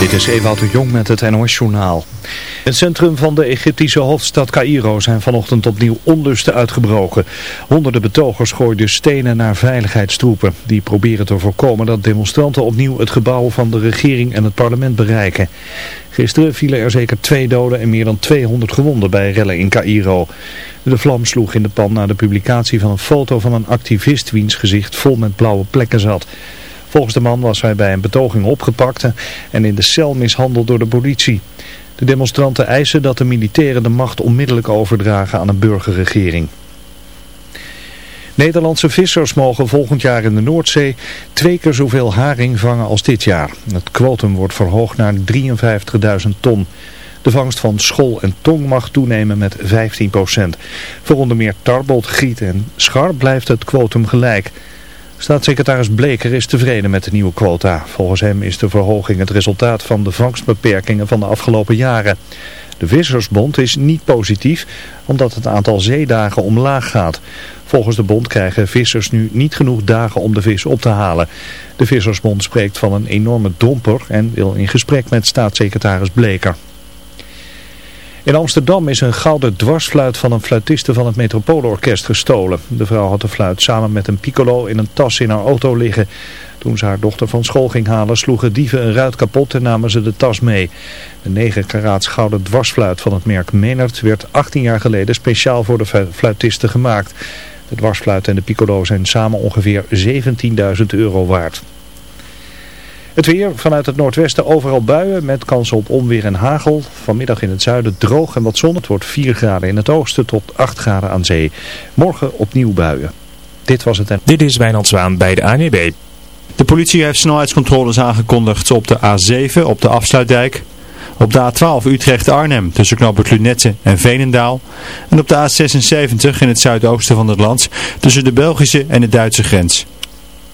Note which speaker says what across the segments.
Speaker 1: Dit is Ewout de Jong met het NOS-journaal. In het centrum van de Egyptische hoofdstad Cairo zijn vanochtend opnieuw onlusten uitgebroken. Honderden betogers gooiden stenen naar veiligheidstroepen. Die proberen te voorkomen dat demonstranten opnieuw het gebouw van de regering en het parlement bereiken. Gisteren vielen er zeker twee doden en meer dan 200 gewonden bij rellen in Cairo. De vlam sloeg in de pan na de publicatie van een foto van een activist wiens gezicht vol met blauwe plekken zat. Volgens de man was hij bij een betoging opgepakt en in de cel mishandeld door de politie. De demonstranten eisen dat de militairen de macht onmiddellijk overdragen aan een burgerregering. Nederlandse vissers mogen volgend jaar in de Noordzee twee keer zoveel haring vangen als dit jaar. Het kwotum wordt verhoogd naar 53.000 ton. De vangst van schol en tong mag toenemen met 15%. Voor onder meer tarbot, giet en schar blijft het kwotum gelijk. Staatssecretaris Bleker is tevreden met de nieuwe quota. Volgens hem is de verhoging het resultaat van de vangstbeperkingen van de afgelopen jaren. De Vissersbond is niet positief omdat het aantal zeedagen omlaag gaat. Volgens de bond krijgen vissers nu niet genoeg dagen om de vis op te halen. De Vissersbond spreekt van een enorme domper en wil in gesprek met staatssecretaris Bleker. In Amsterdam is een gouden dwarsfluit van een fluitiste van het Metropoolorkest gestolen. De vrouw had de fluit samen met een piccolo in een tas in haar auto liggen. Toen ze haar dochter van school ging halen sloegen dieven een ruit kapot en namen ze de tas mee. De 9 karaats gouden dwarsfluit van het merk Menert werd 18 jaar geleden speciaal voor de fluitisten gemaakt. De dwarsfluit en de piccolo zijn samen ongeveer 17.000 euro waard. Het weer vanuit het noordwesten overal buien met kans op onweer en hagel. Vanmiddag in het zuiden droog en wat zon. Het wordt 4 graden in het oosten tot 8 graden aan zee. Morgen opnieuw buien. Dit was het en...
Speaker 2: Dit is Wijnand Zwaan bij de ANWB. De politie heeft snelheidscontroles aangekondigd op de A7 op de afsluitdijk. Op de A12 Utrecht-Arnhem tussen knooppunt Lunette en Veenendaal. En op de A76 in het zuidoosten van het land tussen de Belgische en de Duitse grens.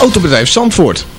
Speaker 3: Autobedrijf Zandvoort.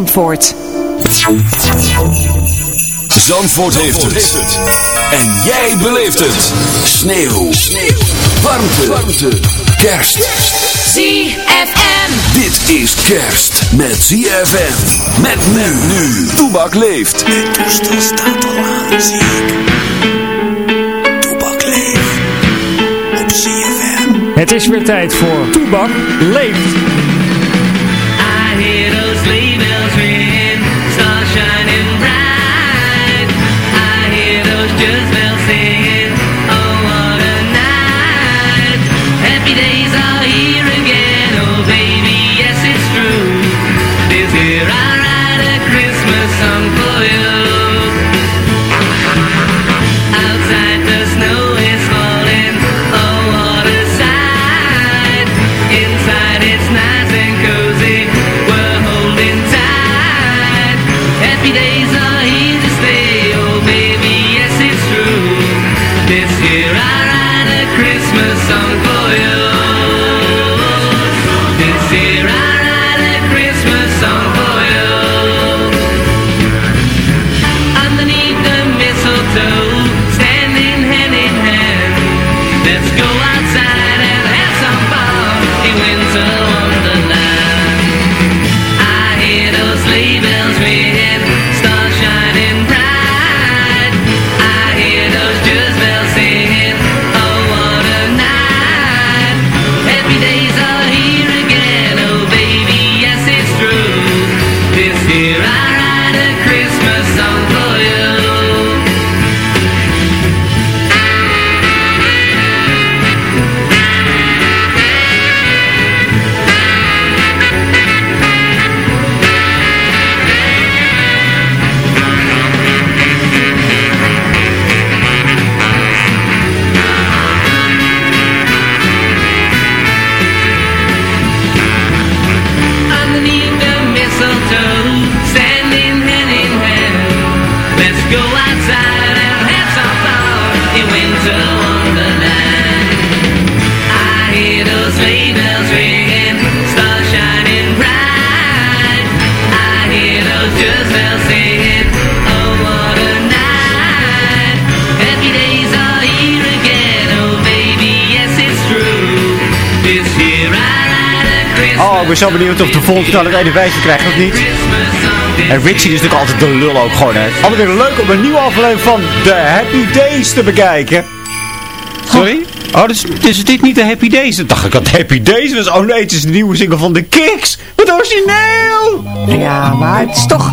Speaker 4: Zandvoort.
Speaker 5: Zandvoort, heeft, het. En jij beleeft het. Sneeuw. Sneeuw. Warmte. Warmte. Kerst.
Speaker 4: ZFM.
Speaker 5: Dit is kerst met ZFM. Met men nu. Toebak leeft.
Speaker 6: Het toestel staat al aan, zie ik. Toebak leeft. Op ZFM.
Speaker 2: Het is weer tijd voor Toebak leeft.
Speaker 7: Oh, ik ben
Speaker 8: zo benieuwd of de volgende nou het ene krijgt of niet. En Richie is natuurlijk altijd de lul ook gewoon, hè. Altijd leuk om een nieuwe aflevering van The Happy Days te bekijken. Sorry? Oh, dus, dus dit niet de Happy Days? Dan dacht ik dat Happy Days was. Oh nee, het is de nieuwe single van The Kicks. Wat origineel!
Speaker 9: Ja, maar het is toch,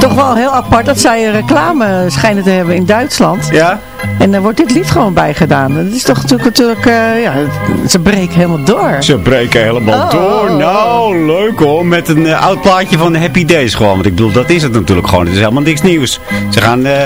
Speaker 9: toch wel heel apart dat zij een reclame schijnen te hebben in Duitsland.
Speaker 8: Ja?
Speaker 9: En daar wordt dit lied gewoon bij gedaan. Dat is toch natuurlijk, natuurlijk eh, ja, ze breken helemaal door.
Speaker 8: Ze breken helemaal
Speaker 9: Oh.
Speaker 8: door. Nou, leuk hoor. Met een eh, oud plaatje van de Happy Days gewoon. Want ik bedoel, dat is het natuurlijk gewoon. Het is helemaal niks nieuws. Ze gaan eh,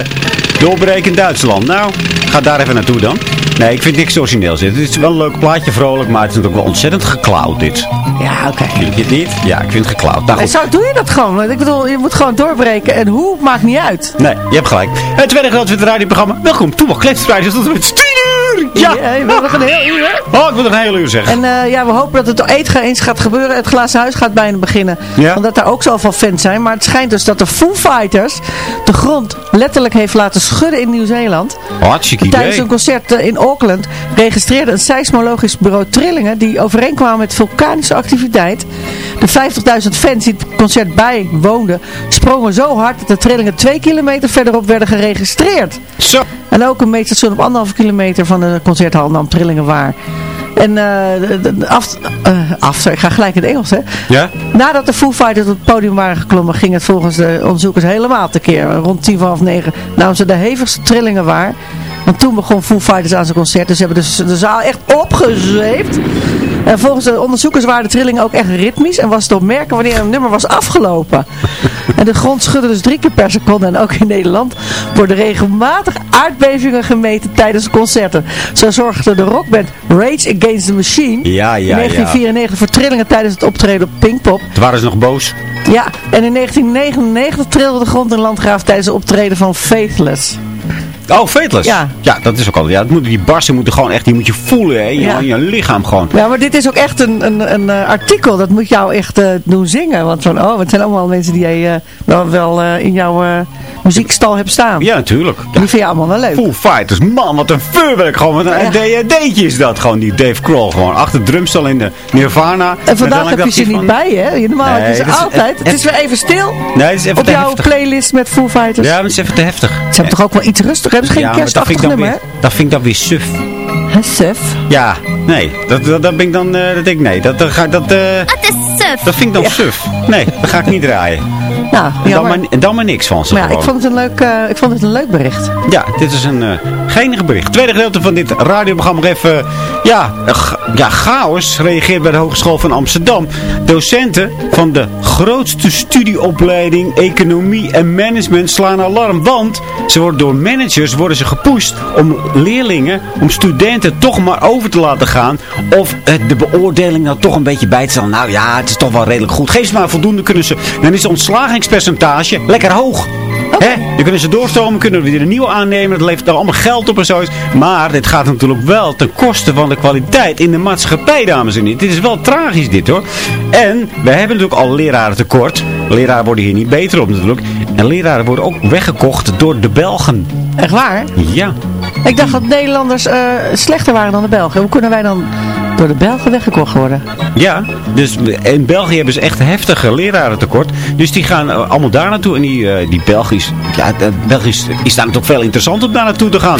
Speaker 8: doorbreken in Duitsland. Nou, ga daar even naartoe dan. Nee, ik vind niks origineels. dit. Het is wel een leuk plaatje, vrolijk. Maar het is natuurlijk wel ontzettend geklauwd dit.
Speaker 9: Ja, oké.
Speaker 8: Vind je het niet? Ja, ik vind het geklauwd. Nou
Speaker 9: En
Speaker 8: goed.
Speaker 9: zo doe je dat gewoon. Want Ik bedoel, je moet gewoon doorbreken. En hoe, maakt niet uit.
Speaker 8: Nee, je hebt gelijk. Het tweede het radioprogramma. Welkom, Toebak Kletsstrijders tot en met 10 uur. Ja.
Speaker 9: Ja, we hebben nog een heel uur.
Speaker 8: Oh, ik wil nog een hele uur zeggen.
Speaker 9: En eh, ja, we hopen dat het eet eens gaat gebeuren. Het glazen huis gaat bijna beginnen.
Speaker 8: Ja.
Speaker 9: Omdat daar ook zoveel fans zijn. Maar het schijnt dus dat de Foo Fighters de grond letterlijk heeft laten schudden in Nieuw-Zeeland.
Speaker 8: Hartstikke
Speaker 9: Tijdens
Speaker 8: idee.
Speaker 9: een concert eh, in Auckland registreerde een seismologisch bureau trillingen die overeenkwamen met vulkanische activiteit. De 50.000 fans die het concert bijwoonden sprongen zo hard dat de trillingen twee kilometer verderop werden geregistreerd.
Speaker 8: Zo.
Speaker 9: En ook een meetstation op anderhalve kilometer van de concerthal nam trillingen waar. En eh, de- af, sorry, ik ga gelijk in het Engels hè.
Speaker 8: Ja?
Speaker 9: Nadat de Foo Fighters op het podium waren geklommen, ging het volgens de onderzoekers helemaal tekeer. Rond tien van half negen namen ze de hevigste trillingen waar. Want toen begon Foo Fighters aan zijn concert. Dus ze hebben de, de zaal echt opgezweept. En volgens de onderzoekers waren de trillingen ook echt ritmisch. En was het opmerken wanneer een nummer was afgelopen. En de grond schudde dus drie keer per seconde. En ook in Nederland worden regelmatig aardbevingen gemeten tijdens concerten. Zo zorgde de rockband Rage Against the Machine
Speaker 8: Ja, ja,
Speaker 9: in
Speaker 8: ja.
Speaker 9: 1994 voor trillingen tijdens het optreden op Pinkpop.
Speaker 8: Toen waren ze nog boos.
Speaker 9: Ja, en in 1999 trilde de grond in Landgraaf tijdens het optreden van Faithless.
Speaker 8: Oh, Fateless.
Speaker 9: Ja.
Speaker 8: Ja, dat is ook al. Ja, moet, die barsten moeten gewoon echt, die moet je voelen, hè. In, je,
Speaker 9: Ja.
Speaker 8: je lichaam gewoon.
Speaker 9: Ja, maar dit is ook echt een, een, een eh, artikel. Dat moet jou echt eh, doen zingen. Want van, oh, het zijn allemaal mensen die jij eh, wel, wel in jouw muziekstal hebt staan.
Speaker 8: Ja, natuurlijk. Ja.
Speaker 9: Die vind je allemaal wel leuk.
Speaker 8: Foo Fighters, man, wat een vuurwerk. Gewoon, wat een
Speaker 9: Ja.
Speaker 8: DD'tje is dat. Gewoon die Dave Kroll, gewoon achter drumstel in de Nirvana.
Speaker 9: En vandaag heb je ze niet
Speaker 8: van-
Speaker 9: bij, hè? Je- Normaal heb je
Speaker 8: Nee,
Speaker 9: ze
Speaker 8: dat is-
Speaker 9: altijd.
Speaker 8: het-
Speaker 9: Het is weer even stil
Speaker 8: Nee, het is even
Speaker 9: op jouw
Speaker 8: heftig.
Speaker 9: playlist met Foo Fighters.
Speaker 8: Ja, maar het is even te heftig.
Speaker 9: Ze hebben toch ook wel iets rustiger? Hebben ze geen
Speaker 8: ja, maar dat vind,
Speaker 9: kerstachtig
Speaker 8: ik dan
Speaker 9: nummer,
Speaker 8: weer, dat vind ik dan weer suf.
Speaker 9: Hè, Sef?
Speaker 8: Ja, nee. Dat, dat, dat ben ik dan, eh, dat denk ik, nee. Dat, dat, ga, dat, eh, dat vind ik dan suf. Nee, dat ga ik niet draaien.
Speaker 9: Nou,
Speaker 8: dan, maar, dan maar niks van ze
Speaker 9: Maar ja, ik vond, het een leuk, eh, ik vond het een leuk bericht.
Speaker 8: Ja, dit is een uh, geinig bericht. Tweede gedeelte van dit radioprogramma nog even... ja, eh, ga- ja, chaos reageert bij de Hogeschool van Amsterdam. Docenten van de grootste studieopleiding Economie en Management slaan alarm. Want ze worden door managers worden ze gepusht om leerlingen, om studenten toch maar over te laten gaan. Of eh, de beoordeling nou toch een beetje bij te stellen. Nou ja, het is toch wel redelijk goed. Geef ze maar voldoende, kunnen ze... Dan is het ontslagingspercentage lekker hoog. Hè? Dan kunnen ze doorstomen, kunnen we weer een nieuwe aannemen. Dat levert dan allemaal geld op en zo. Maar dit gaat natuurlijk wel ten koste van de kwaliteit in de maatschappij, dames en heren. Dit is wel tragisch dit hoor. En we hebben natuurlijk al leraren tekort. Leraren worden hier niet beter op natuurlijk. En leraren worden ook weggekocht door de Belgen.
Speaker 9: Echt waar?
Speaker 8: Ja.
Speaker 9: Ik dacht dat Nederlanders eh, slechter waren dan de Belgen. Hoe kunnen wij dan door de Belgen weggekocht worden?
Speaker 8: Ja, dus in België hebben ze echt heftige lerarentekort. Dus die gaan eh, allemaal daar naartoe. En die, eh, die Belgisch, ja, Belgisch is daar natuurlijk veel interessant om daar naartoe te gaan.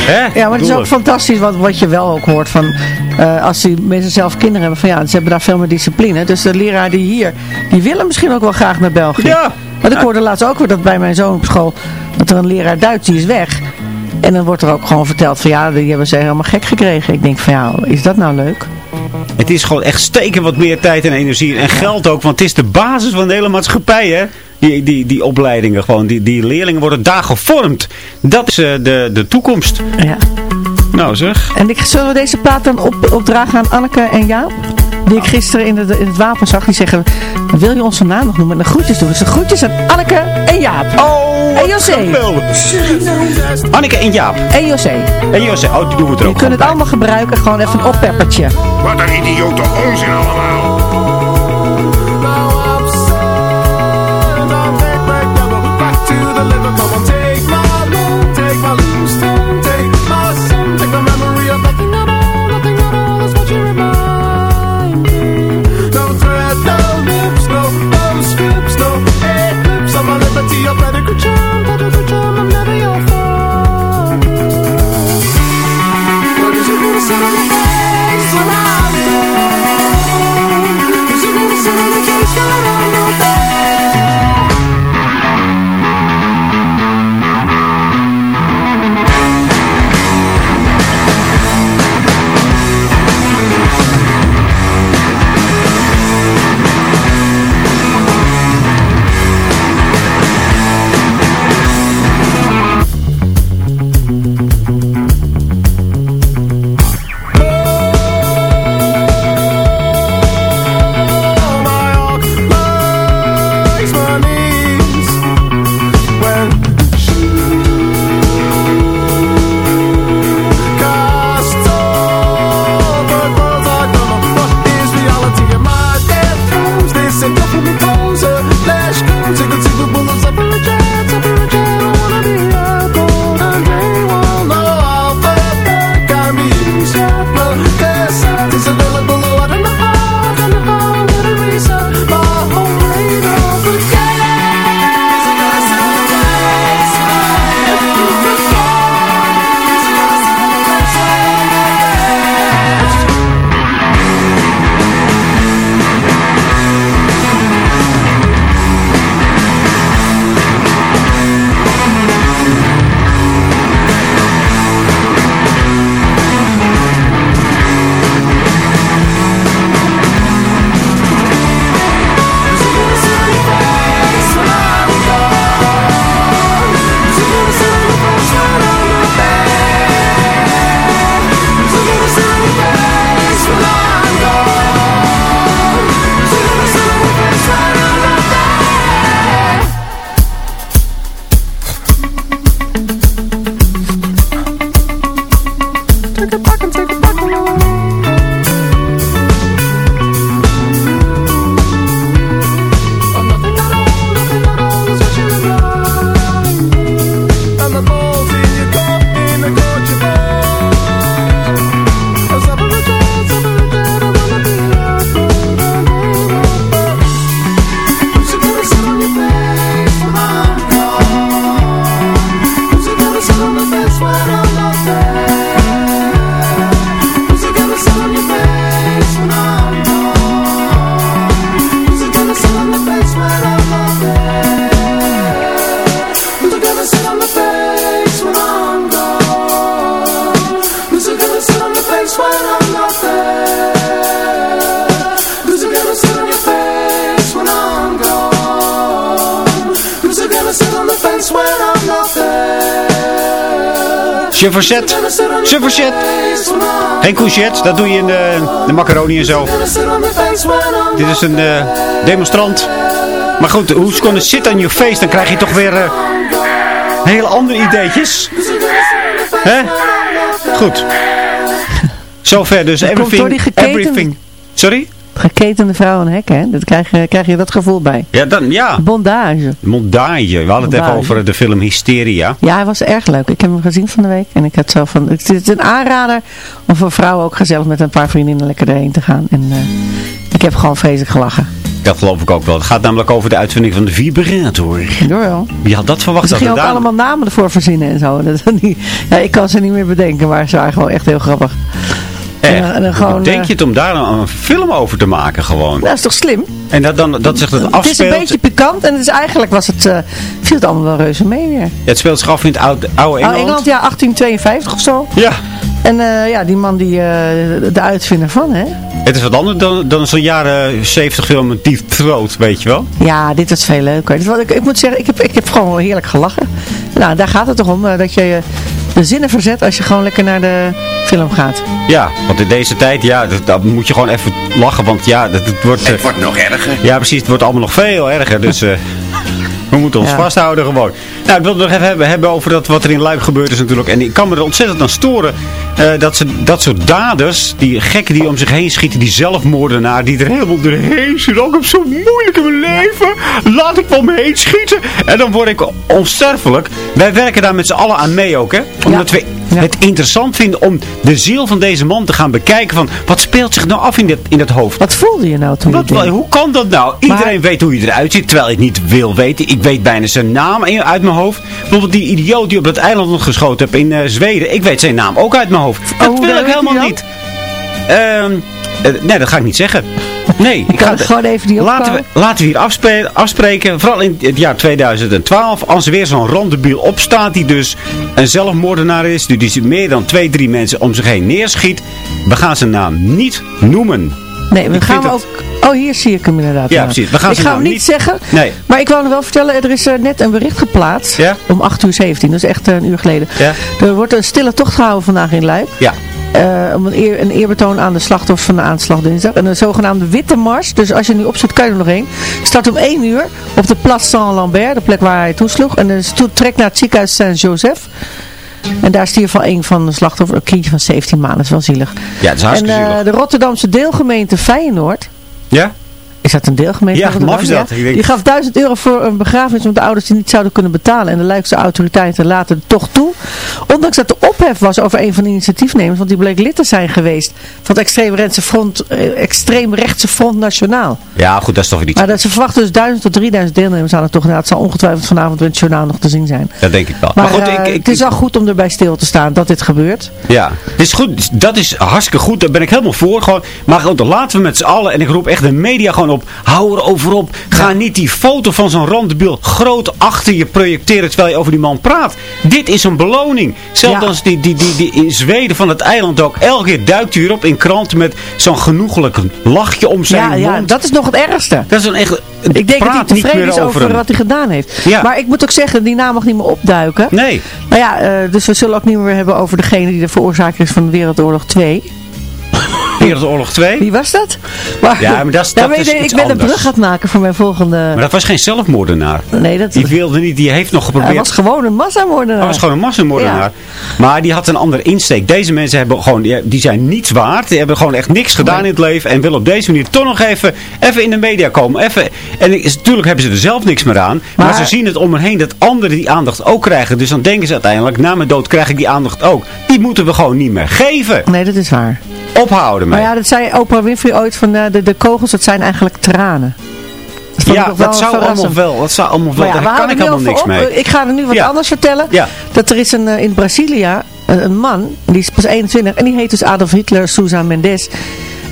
Speaker 8: Hè?
Speaker 9: Ja, maar het is ook fantastisch wat, wat je wel ook hoort van... eh, als die mensen zelf kinderen hebben, van ja, ze hebben daar veel meer discipline. Dus de leraar die hier, die willen misschien ook wel graag naar België.
Speaker 8: Ja.
Speaker 9: Want ik hoorde laatst ook weer dat bij mijn zoon op school, dat er een leraar Duits, die is weg. En dan wordt er ook gewoon verteld van ja, die hebben ze helemaal gek gekregen. Ik denk van ja, is dat nou leuk?
Speaker 8: Het is gewoon echt steken wat meer tijd en energie en geld ook. Want het is de basis van de hele maatschappij, hè. Die, die, die opleidingen gewoon. Die, die leerlingen worden daar gevormd. Dat is eh, de, de toekomst.
Speaker 9: Ja.
Speaker 8: Nou zeg.
Speaker 9: En ik, zullen we deze plaat dan op, opdragen aan Anneke en Jaap? Die ik gisteren in, de, in het wapen zag. Die zeggen, wil je onze naam nog noemen? En de groetjes doen. Dus de groetjes aan Anneke en Jaap.
Speaker 8: Oh,
Speaker 9: En José.
Speaker 8: Anneke en Jaap.
Speaker 9: En José.
Speaker 8: En José. Oh, die doen we er
Speaker 9: Je
Speaker 8: ook
Speaker 9: kunt het allemaal gebruiken. Gewoon even een oppeppertje.
Speaker 10: Wat een idiote onzin allemaal.
Speaker 8: Chevrolet. Chevrolet. Geen courgette, dat doe je in de, de macaroni en zo. Dit is een eh, demonstrant. Maar goed, hoe ze kunnen sit on your face, dan krijg je toch weer eh, hele andere ideetjes. Hè? Goed. Zover dus. Everything. everything. Sorry?
Speaker 9: Geketende vrouw en hek, hè? Dat krijg, je- krijg je dat gevoel bij.
Speaker 8: Ja, dan, ja.
Speaker 9: Bondage.
Speaker 8: Mondage. We hadden het even
Speaker 9: Bondage.
Speaker 8: over de film Hysteria.
Speaker 9: Ja, hij was erg leuk. Ik heb hem gezien van de week. En ik had zo van... Het is een aanrader om voor vrouwen ook gezellig met een paar vriendinnen lekker erheen te gaan. En eh, ik heb gewoon vreselijk gelachen.
Speaker 8: Dat geloof ik ook wel. Het gaat namelijk over de uitvinding van de vibrator.
Speaker 9: Door wel.
Speaker 8: Wie had dat verwacht?
Speaker 9: Ze gingen ook allemaal namen ervoor verzinnen en zo. Dat, ja, ik kan ze niet meer bedenken, maar ze waren gewoon echt heel grappig. En dan- en dan
Speaker 8: Hoe
Speaker 9: gewoon,
Speaker 8: denk
Speaker 9: eh,
Speaker 8: je het om daar een, een film over te maken gewoon?
Speaker 9: Dat is toch slim?
Speaker 8: En dat, dan, dat zich dat
Speaker 9: Het is
Speaker 8: afspeelt...
Speaker 9: een beetje pikant en het is eigenlijk was het, eh, viel het allemaal wel reuze mee weer.
Speaker 8: Het speelt zich af in het oude, oude
Speaker 9: Oh,
Speaker 8: Engeland.
Speaker 9: Engeland, ja, 1852 of zo.
Speaker 8: Ja.
Speaker 9: En eh, ja, die man die, de uitvinder van, hè.
Speaker 8: Het is wat anders dan, dan zo'n jaren 70 film met Deep Throat, weet je wel?
Speaker 9: Ja, dit was veel leuker. Dit was, ik, ik moet zeggen, ik heb, ik heb gewoon heerlijk gelachen. Nou, daar gaat het toch om, dat je de zinnen verzet als je gewoon lekker naar de film gaat.
Speaker 8: Ja, want in deze tijd, ja, dat, dat moet je gewoon even lachen, want ja, dat, het wordt... eh,
Speaker 10: Het wordt nog erger.
Speaker 8: Ja, precies. Het wordt allemaal nog veel erger. Dus eh, we moeten ons
Speaker 9: Ja.
Speaker 8: vasthouden gewoon. Nou, ik wil het nog even hebben, hebben over dat, wat er in Luik gebeurd is natuurlijk. En ik kan me er ontzettend aan storen. eh, dat, ze, dat soort daders, die gekken die om zich heen schieten, die zelfmoordenaar, die er helemaal doorheen zitten. Ook op zo moeilijk in mijn leven. Laat ik om me heen schieten. En dan word ik onsterfelijk. Wij werken daar met z'n allen aan mee ook, hè. Omdat we
Speaker 9: Ja.
Speaker 8: het interessant vinden om de ziel van deze man te gaan bekijken. Van, wat speelt zich nou af in dat, in dat hoofd?
Speaker 9: Wat voelde je nou toen?
Speaker 8: Wat,
Speaker 9: dit
Speaker 8: hoe kan dat nou? Iedereen weet hoe hij eruit ziet, terwijl ik niet wil weten. Ik weet bijna zijn naam uit mijn hoofd. Bijvoorbeeld die idioot die op dat eiland nog geschoten heb in eh, Zweden. Ik weet zijn naam ook uit mijn hoofd. Dat
Speaker 9: hoe
Speaker 8: wil ik helemaal niet. Ehm, eh, nee, dat ga ik niet zeggen. Nee, ik ga
Speaker 9: het gewoon even die
Speaker 8: laten we, laten we hier afspreken, vooral in het jaar 2012, als er weer zo'n randebiel opstaat die dus een zelfmoordenaar is, die dus meer dan twee, drie mensen om zich heen neerschiet. We gaan zijn naam niet noemen.
Speaker 9: Nee, we
Speaker 8: Ik
Speaker 9: gaan ook... Oh, hier zie ik hem inderdaad.
Speaker 8: Ja, precies. We gaan
Speaker 9: ik ga
Speaker 8: nou
Speaker 9: hem niet
Speaker 8: niet-
Speaker 9: zeggen.
Speaker 8: Nee.
Speaker 9: Maar ik wou nog wel vertellen, er is eh, net een bericht geplaatst.
Speaker 8: Ja?
Speaker 9: Om 8 uur 17, dus echt eh, een uur geleden.
Speaker 8: Ja.
Speaker 9: Er wordt een stille tocht gehouden vandaag in Luik.
Speaker 8: Ja.
Speaker 9: Eh, om een, eer, een eerbetoon aan de slachtoffers van de aanslag dinsdag. En een zogenaamde witte mars. Dus als je nu opzoekt, kan je er nog heen. Start om 1 uur op de Place Saint-Lambert, de plek waar hij toesloeg. En de stoet trekt naar het ziekenhuis Saint-Joseph. En daar stierf al een van de slachtoffers, een kindje van 17 maanden. Dat is wel zielig.
Speaker 8: Ja, dat is
Speaker 9: En
Speaker 8: hartstikke
Speaker 9: eh,
Speaker 8: zielig.
Speaker 9: de Rotterdamse deelgemeente Feyenoord.
Speaker 8: Ja?
Speaker 9: Is dat een deelgemeente?
Speaker 8: Ja, maf is dat. Denk-
Speaker 9: Die gaf 1000 euro voor een begrafenis omdat de ouders die niet zouden kunnen betalen. En de Luikse autoriteiten laten het toch toe. Ondanks dat er ophef was over een van de initiatiefnemers. Want die bleek lid te zijn geweest van het extreemrechtse front, eh, extreemrechtse front nationaal.
Speaker 8: Ja, goed, dat is toch iets.
Speaker 9: Maar dat, ze verwachten dus 1000 tot 3000 deelnemers aan het toch. Het zal ongetwijfeld vanavond in het journaal nog te zien zijn.
Speaker 8: Dat denk ik wel.
Speaker 9: Maar,
Speaker 8: Maar, goed,
Speaker 9: eh,
Speaker 8: ik, ik,
Speaker 9: het is wel goed om erbij stil te staan dat dit gebeurt.
Speaker 8: Ja, het is goed. Dat is hartstikke goed. Daar ben ik helemaal voor. Gewoon. Maar goed, laten we met z'n allen, en ik roep echt de media gewoon op, hou erover op. Ga niet die foto van zo'n randebiel groot achter je projecteren terwijl je over die man praat. Dit is een beloning. Zelfs
Speaker 9: Ja.
Speaker 8: als die, die, die, die in Zweden van het eiland ook. Elke keer duikt hij erop in kranten met zo'n genoegelijk lachje om zijn
Speaker 9: Ja, ja,
Speaker 8: mond.
Speaker 9: dat is nog het ergste.
Speaker 8: Dat is een echt...
Speaker 9: Ik denk dat hij tevreden is over
Speaker 8: hem.
Speaker 9: wat hij gedaan heeft.
Speaker 8: Ja.
Speaker 9: Maar ik moet ook zeggen, die naam mag niet meer opduiken.
Speaker 8: Nee.
Speaker 9: Nou ja, eh, dus we zullen ook niet meer hebben over degene die de veroorzaker is van Wereldoorlog 2.
Speaker 8: Wereldoorlog 2.
Speaker 9: Wie was dat? Maar,
Speaker 8: Ja, maar dat is- dat
Speaker 9: maar
Speaker 8: is
Speaker 9: ik,
Speaker 8: iets
Speaker 9: ik ben een brug het maken voor mijn volgende...
Speaker 8: Maar dat was geen zelfmoordenaar.
Speaker 9: nee, dat
Speaker 8: Die wilde niet, die heeft nog
Speaker 9: hij
Speaker 8: geprobeerd...
Speaker 9: was gewoon een massamoordenaar.
Speaker 8: Hij was gewoon een massamoordenaar.
Speaker 9: Ja.
Speaker 8: Maar die had een andere insteek. Deze mensen hebben gewoon, die, zijn niets waard. Die hebben gewoon echt niks gedaan
Speaker 9: Nee.
Speaker 8: in het leven. En willen op deze manier toch nog even, even in de media komen. Even, en natuurlijk hebben ze er zelf niks meer aan. Maar,
Speaker 9: Maar-
Speaker 8: ze zien het om hen heen dat anderen die aandacht ook krijgen. Dus dan denken ze uiteindelijk, na mijn dood krijg ik die aandacht ook. Die moeten we gewoon niet meer geven.
Speaker 9: Nee, dat is waar.
Speaker 8: Ophouden
Speaker 9: Maar
Speaker 8: mee.
Speaker 9: ja, dat zei Oprah Winfrey ooit van eh, de, de kogels, dat zijn eigenlijk tranen. Dat
Speaker 8: ja, dat zou allemaal wel. Dat zou allemaal wel.
Speaker 9: Ja,
Speaker 8: Daar kan ik helemaal niks
Speaker 9: op.
Speaker 8: mee.
Speaker 9: Ik ga er nu wat
Speaker 8: Ja.
Speaker 9: anders vertellen.
Speaker 8: Ja.
Speaker 9: Dat er is een, eh, in Brazilia een, een man, die is pas 21 en die heet dus Adolf Hitler Sousa Mendes.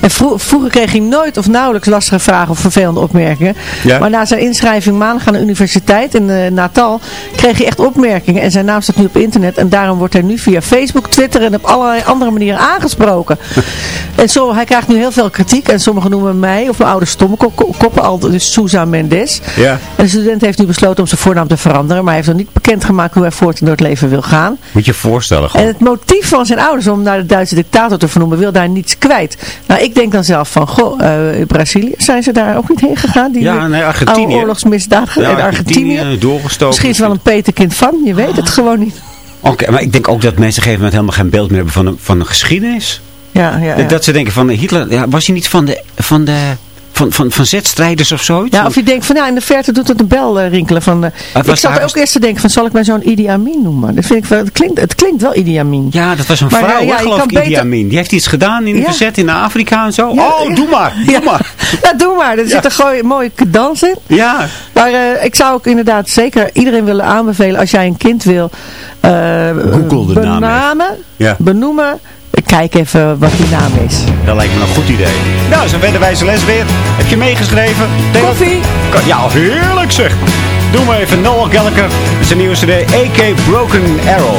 Speaker 9: En En vro- vroeger kreeg hij nooit of nauwelijks lastige vragen of vervelende opmerkingen.
Speaker 6: Ja.
Speaker 9: Maar na zijn inschrijving maandag aan de universiteit in eh, Natal kreeg hij echt opmerkingen. En zijn naam staat nu op internet. En daarom wordt hij nu via Facebook, Twitter en op allerlei andere manieren aangesproken. en zo, hij krijgt nu heel veel kritiek. En sommigen noemen mij of mijn oude stomkoppen al, dus Sousa Mendes.
Speaker 6: Ja.
Speaker 9: En de student heeft nu besloten om zijn voornaam te veranderen. Maar hij heeft nog niet bekendgemaakt hoe hij voort door het leven wil gaan.
Speaker 6: Moet je voorstellen
Speaker 9: En het motief van zijn ouders om naar de Duitse dictator te vernoemen, wil daar niets kwijt. Nou, ik denk dan zelf van, goh, eh, Brazilië zijn ze daar ook niet heen gegaan? Die
Speaker 6: Ja, nee, Argentinië. Ja,
Speaker 9: in Argentinië.
Speaker 6: Argentinië, doorgestoken.
Speaker 9: Misschien is er wel een peterkind van, je weet het gewoon niet.
Speaker 6: Oké, maar ik denk ook dat mensen op een gegeven moment helemaal geen beeld meer hebben van de, van de geschiedenis.
Speaker 9: Ja, ja, ja.
Speaker 6: Dat ze denken van Hitler, ja, was hij niet van de, van de, van, van, van zetstrijders of zoiets?
Speaker 9: Ja, of je denkt van, ja, in de verte doet het een bel eh, rinkelen van... eh,
Speaker 6: was
Speaker 9: ik zat ook eerst te denken van, zal ik mijn zoon Idi Amin noemen? Dat vind ik wel, het, klinkt, het klinkt wel Idi Amin.
Speaker 6: Ja, dat was een
Speaker 9: Maar,
Speaker 6: vrouw,
Speaker 9: ja, ja, je
Speaker 6: geloof ik, Idi Amin. Die heeft iets gedaan in
Speaker 9: Ja.
Speaker 6: verzet in Afrika en zo. Oh, doe maar, doe
Speaker 9: Ja.
Speaker 6: maar.
Speaker 9: Ja, doe maar. Er zit een gooi- mooie cadans in.
Speaker 6: Ja,
Speaker 9: Maar eh, ik zou ook inderdaad zeker iedereen willen aanbevelen als jij een kind wil eh,
Speaker 6: Google de naam
Speaker 9: benamen,
Speaker 6: Ja.
Speaker 9: benoemen. Kijk even wat die naam is.
Speaker 6: dat lijkt me een goed idee. Nou, zo'n weddenwijze les weer. Heb je meegeschreven?
Speaker 9: Koffie.
Speaker 6: Ja, heerlijk zeg. Doe maar even Noel Gallagher. Zijn nieuwe CD, AK Broken Arrow.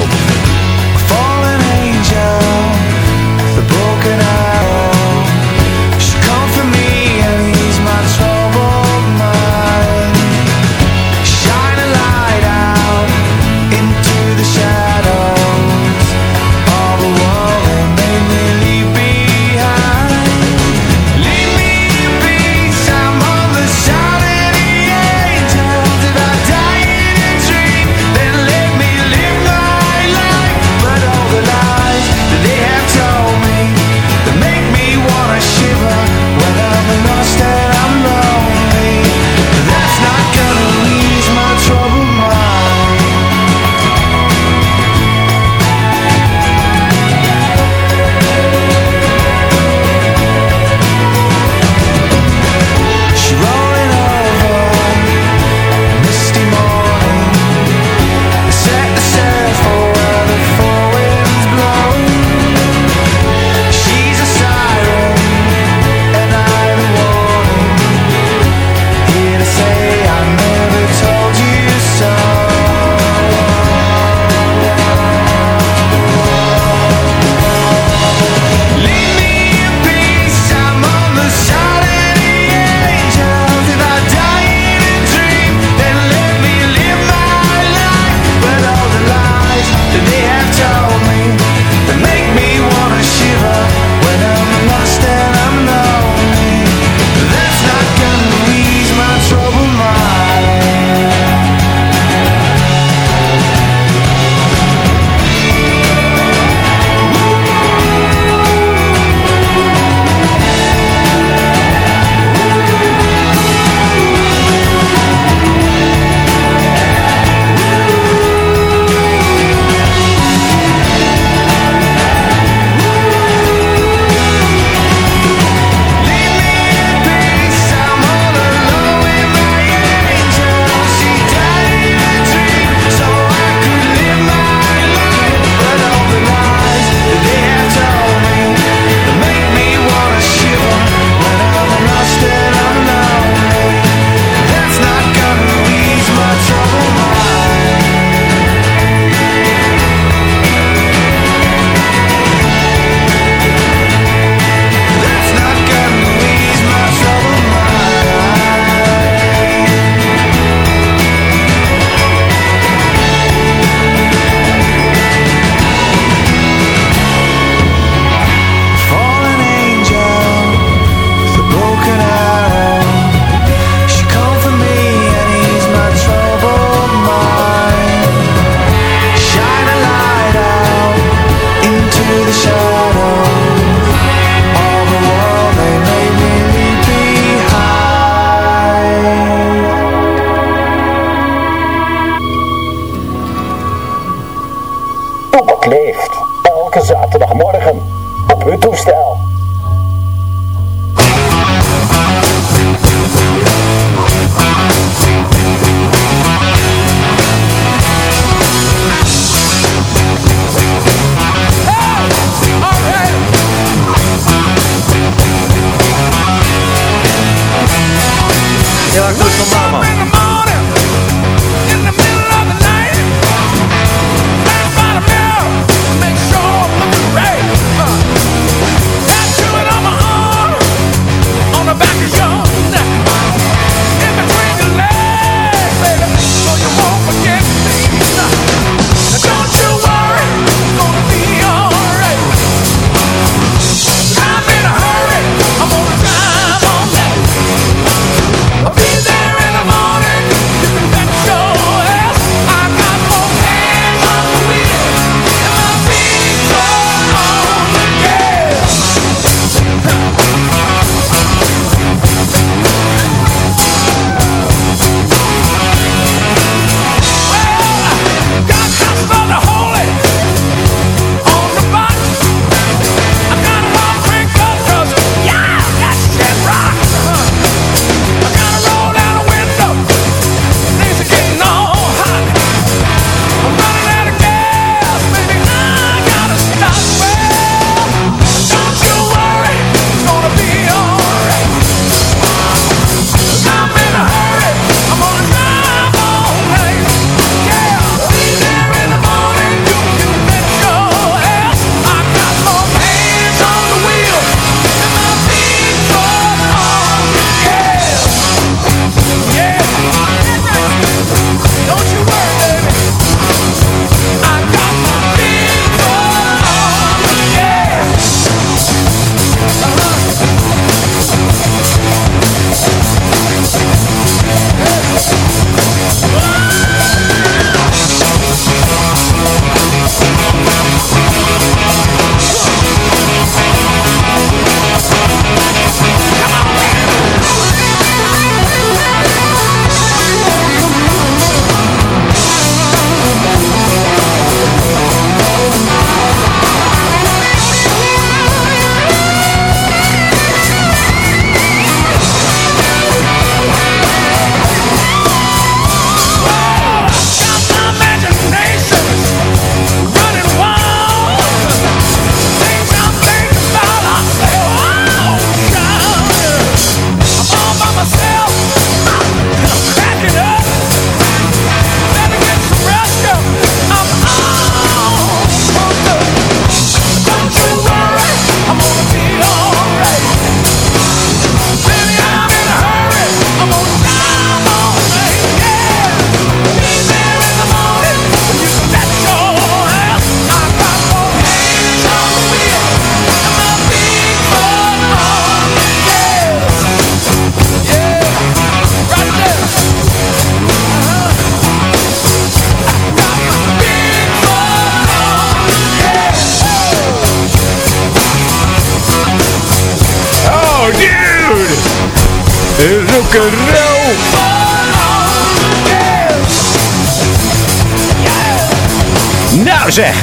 Speaker 8: Zeg.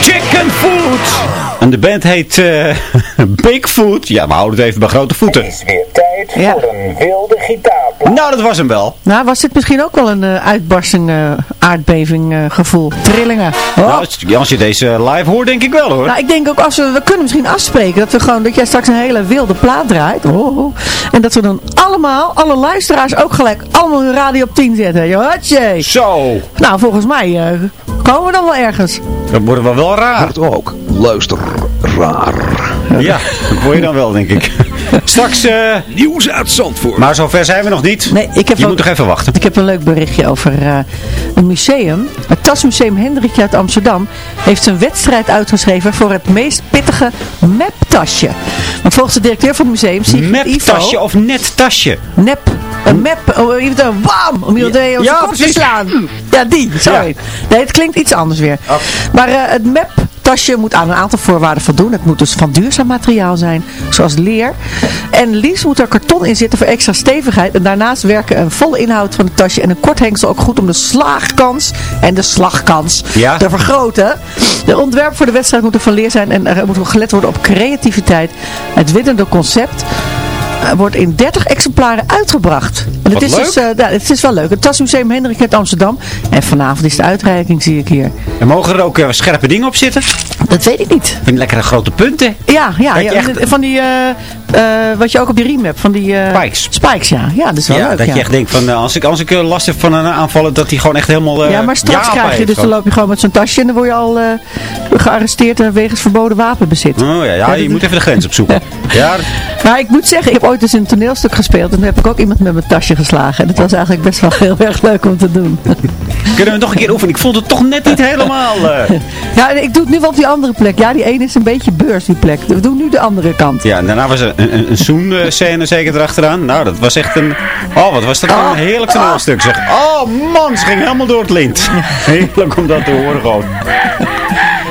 Speaker 8: Chicken food. En de band heet eh Bigfoot. Ja, we houden het even bij grote voeten.
Speaker 11: Het is weer tijd
Speaker 9: Ja.
Speaker 11: voor een wilde gitaarplaat.
Speaker 8: Nou, dat was hem wel.
Speaker 9: Nou, was dit misschien ook wel een eh, uitbarsting, eh, aardbeving eh, gevoel? Trillingen. Oh.
Speaker 8: Nou, als, je deze live hoort, denk ik wel hoor.
Speaker 9: Nou, ik denk ook als we, we kunnen misschien afspreken dat we gewoon, dat jij straks een hele wilde plaat draait. Oh, oh. En dat we dan allemaal, alle luisteraars ook gelijk allemaal hun radio op 10 zetten. Jotje.
Speaker 8: Zo,
Speaker 9: Nou, volgens mij eh, komen we dan wel ergens.
Speaker 8: dat worden we wel raar.
Speaker 5: ook luister raar.
Speaker 8: Ja, dat word je dan wel, denk ik. Straks, eh,
Speaker 5: Nieuws uit Zandvoort.
Speaker 8: maar zover zijn we nog niet.
Speaker 9: Nee, ik heb
Speaker 8: je
Speaker 9: ook-
Speaker 8: moet nog even wachten.
Speaker 9: Ik heb een leuk berichtje over eh, een museum. Het Tasmuseum Hendrikje uit Amsterdam heeft een wedstrijd uitgeschreven voor het meest pittige maptasje. Want volgens de directeur van het museum.
Speaker 8: Map-tasje of net-tasje?
Speaker 9: Nep. Een map. Oh, iemand een bam. Om iemand mee op
Speaker 8: Ja,
Speaker 9: kop te slaan. Ja, die. Sorry. Nee, het klinkt iets anders weer. Maar eh, het map tasje moet aan een aantal voorwaarden voldoen. Het moet dus van duurzaam materiaal zijn, zoals leer. En liefst moet er karton in zitten voor extra stevigheid. En daarnaast werken een volle inhoud van het tasje en een kort hengsel ook goed om de slaagkans en de slagkans
Speaker 8: Ja.
Speaker 9: te vergroten. De ontwerp voor de wedstrijd moet er van leer zijn en er moet gelet worden op creativiteit. Het winnende concept wordt in 30 exemplaren uitgebracht. En het is
Speaker 8: leuk.
Speaker 9: dus, eh, ja, het is wel leuk. Het Tasmuseum Hendrik uit Amsterdam. En vanavond is de uitreiking, zie ik hier.
Speaker 8: En mogen er ook eh, scherpe dingen op zitten?
Speaker 9: Dat weet ik niet.
Speaker 8: Vind lekkere grote punten.
Speaker 9: Ja, ja,
Speaker 8: echt-
Speaker 9: van die, eh, eh, wat je ook op je riem hebt. Van die, eh,
Speaker 8: Spikes.
Speaker 9: Spikes, ja. Ja, dat is wel
Speaker 8: ja,
Speaker 9: leuk,
Speaker 8: dat
Speaker 9: ja.
Speaker 8: je echt denkt van, eh, als ik, als ik last heb van een aanvallen, dat hij gewoon echt helemaal...
Speaker 9: ja, maar straks krijg je dus, dan loop je gewoon met zo'n tasje en dan word je al gearresteerd en wegens verboden wapenbezit.
Speaker 8: Oh ja, ja, je moet even de grens opzoeken. ja,
Speaker 9: Maar ik moet zeggen, ik heb ooit eens een toneelstuk gespeeld en toen heb ik ook iemand met mijn tasje geslagen. En dat was eigenlijk best wel heel erg leuk om te doen.
Speaker 8: kunnen we nog een keer oefenen? Ik vond het toch net niet helemaal...
Speaker 9: Ja, ik doe het nu wel op die andere plek. Ja, die ene is een beetje beurs, die plek. We doen nu de andere kant.
Speaker 8: Ja, en daarna was er een, een, zoenscène zeker erachteraan. Nou, dat was echt een... Oh, wat was dat nou een heerlijk toneelstuk zeg. Oh man, ze ging helemaal door het lint. Heerlijk om dat te horen gewoon.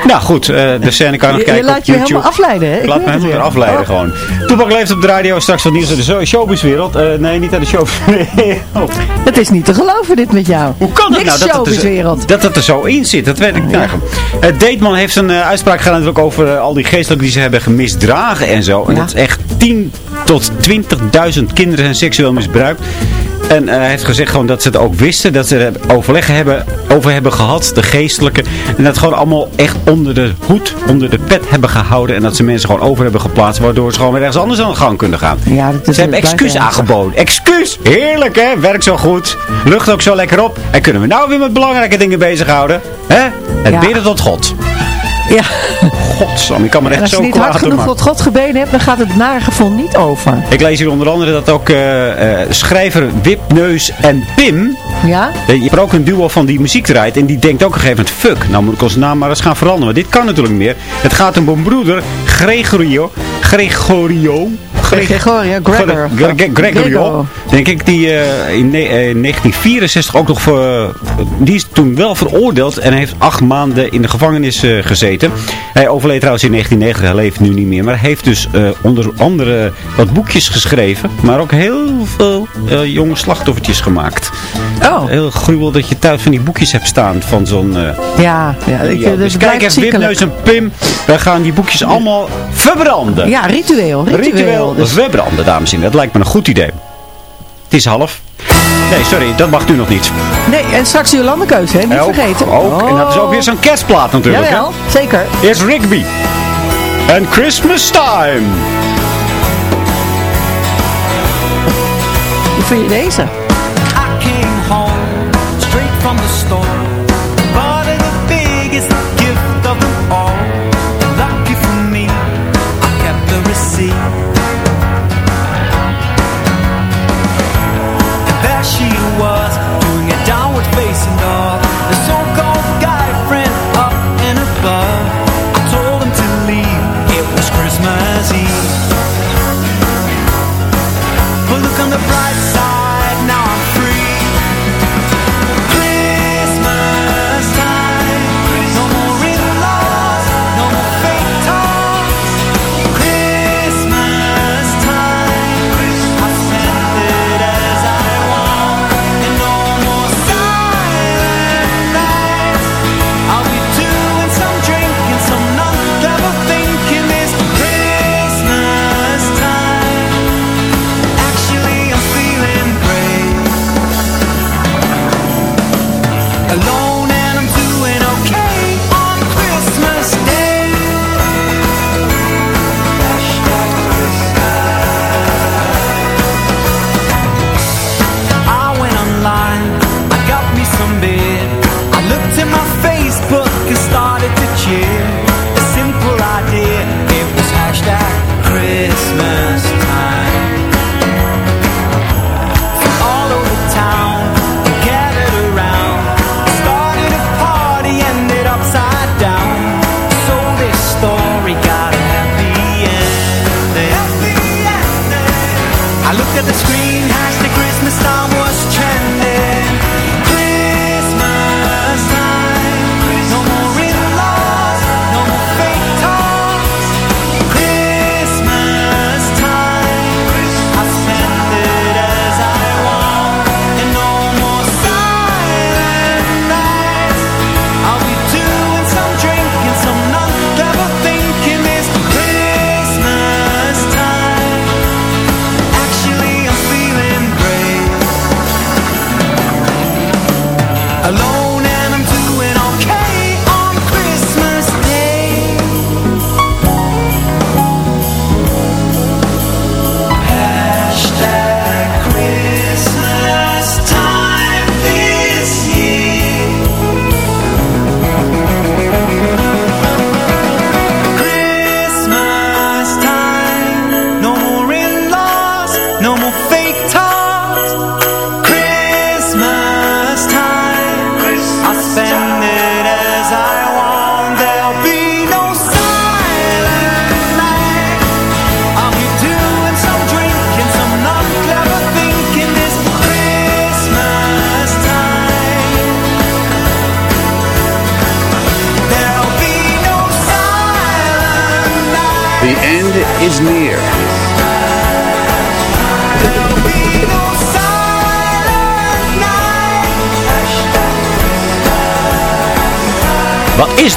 Speaker 8: Nou goed, eh, de scène kan je nog
Speaker 9: Je, je
Speaker 8: kijken
Speaker 9: laat je
Speaker 8: YouTube.
Speaker 9: helemaal afleiden, hè?
Speaker 8: Ik laat me helemaal afleiden
Speaker 9: Oh.
Speaker 8: gewoon. Toepak leeft op de radio, straks van nieuws uit de show- showbizwereld. Eh, nee, niet uit de showbizwereld.
Speaker 9: Het is niet te geloven dit met jou.
Speaker 8: Hoe kan het
Speaker 9: Niks
Speaker 8: nou dat het, er,
Speaker 9: showbizwereld.
Speaker 8: dat het er zo in zit? Dat weet ik niet. Uh, Deetman heeft een eh, uitspraak gedaan natuurlijk over al die geestelijken die ze hebben gemisdragen en zo. En
Speaker 9: Ja.
Speaker 8: dat is echt 10 tot 20.000 kinderen zijn seksueel misbruikt. En eh, hij heeft gezegd gewoon dat ze het ook wisten. Dat ze er overleg hebben, over hebben gehad, de geestelijke. En dat gewoon allemaal echt onder de hoed, onder de pet hebben gehouden. En dat ze mensen gewoon over hebben geplaatst. Waardoor ze gewoon weer ergens anders aan de gang kunnen gaan.
Speaker 9: Ja, dat is,
Speaker 8: Ze hebben excuus aangeboden. Excuus! Heerlijk hè? Werkt zo goed. Lucht ook zo lekker op. En kunnen we nou weer met belangrijke dingen bezighouden? Hè? Het
Speaker 9: Ja.
Speaker 8: bidden tot God.
Speaker 9: Ja,
Speaker 8: Godsam, ik kan me er
Speaker 9: en
Speaker 8: echt
Speaker 9: als je
Speaker 8: zo
Speaker 9: niet hard
Speaker 8: kwaad
Speaker 9: genoeg tot God gebeden hebt, dan gaat het nare gevoel niet over.
Speaker 8: Ik lees hier onder andere dat ook eh, eh, schrijver Wipneus en Pim...
Speaker 9: Ja?
Speaker 8: eh, Je hebt ook een duo van die muziek draait. En die denkt ook op een gegeven moment... Fuck, nou moet ik onze naam maar eens gaan veranderen. Want dit kan natuurlijk niet meer. Het gaat om mijn broeder Gregorio. Gregorio. Greg-
Speaker 9: Gregor.
Speaker 8: Gre- Gre- Gregorio.
Speaker 9: Gregor.
Speaker 8: Denk ik, die eh, in, ne- eh, 1964 ook nog voor... eh, die is toen wel veroordeeld en heeft acht maanden in de gevangenis gezeten. Hij overleed trouwens in 1990, hij leeft nu niet meer. Maar hij heeft dus onder andere wat boekjes geschreven. Maar ook heel veel jonge slachtoffertjes gemaakt.
Speaker 9: Oh,
Speaker 8: Heel gruwel dat je thuis van die boekjes hebt staan van zo'n...
Speaker 9: ja. ja ik, dus
Speaker 8: dus kijk even, Wipneus en Pim. Wij gaan die boekjes allemaal verbranden.
Speaker 9: Ja, ritueel. Ritueel.
Speaker 8: Ritueel Verbranden, dames en heren. Dat lijkt me een goed idee. Het is half. Nee, sorry, dat mag nu nog niet.
Speaker 9: Nee, en straks de Jolandekeuze, hè? Niet
Speaker 8: Ook,
Speaker 9: vergeten.
Speaker 8: Ook. En dat is ook weer zo'n kerstplaat natuurlijk. hè?
Speaker 9: Jawel, zeker.
Speaker 8: Eerst Rigby. En Christmas Time.
Speaker 9: Hoe vind je deze?
Speaker 6: I came home straight from the store. Bought her the biggest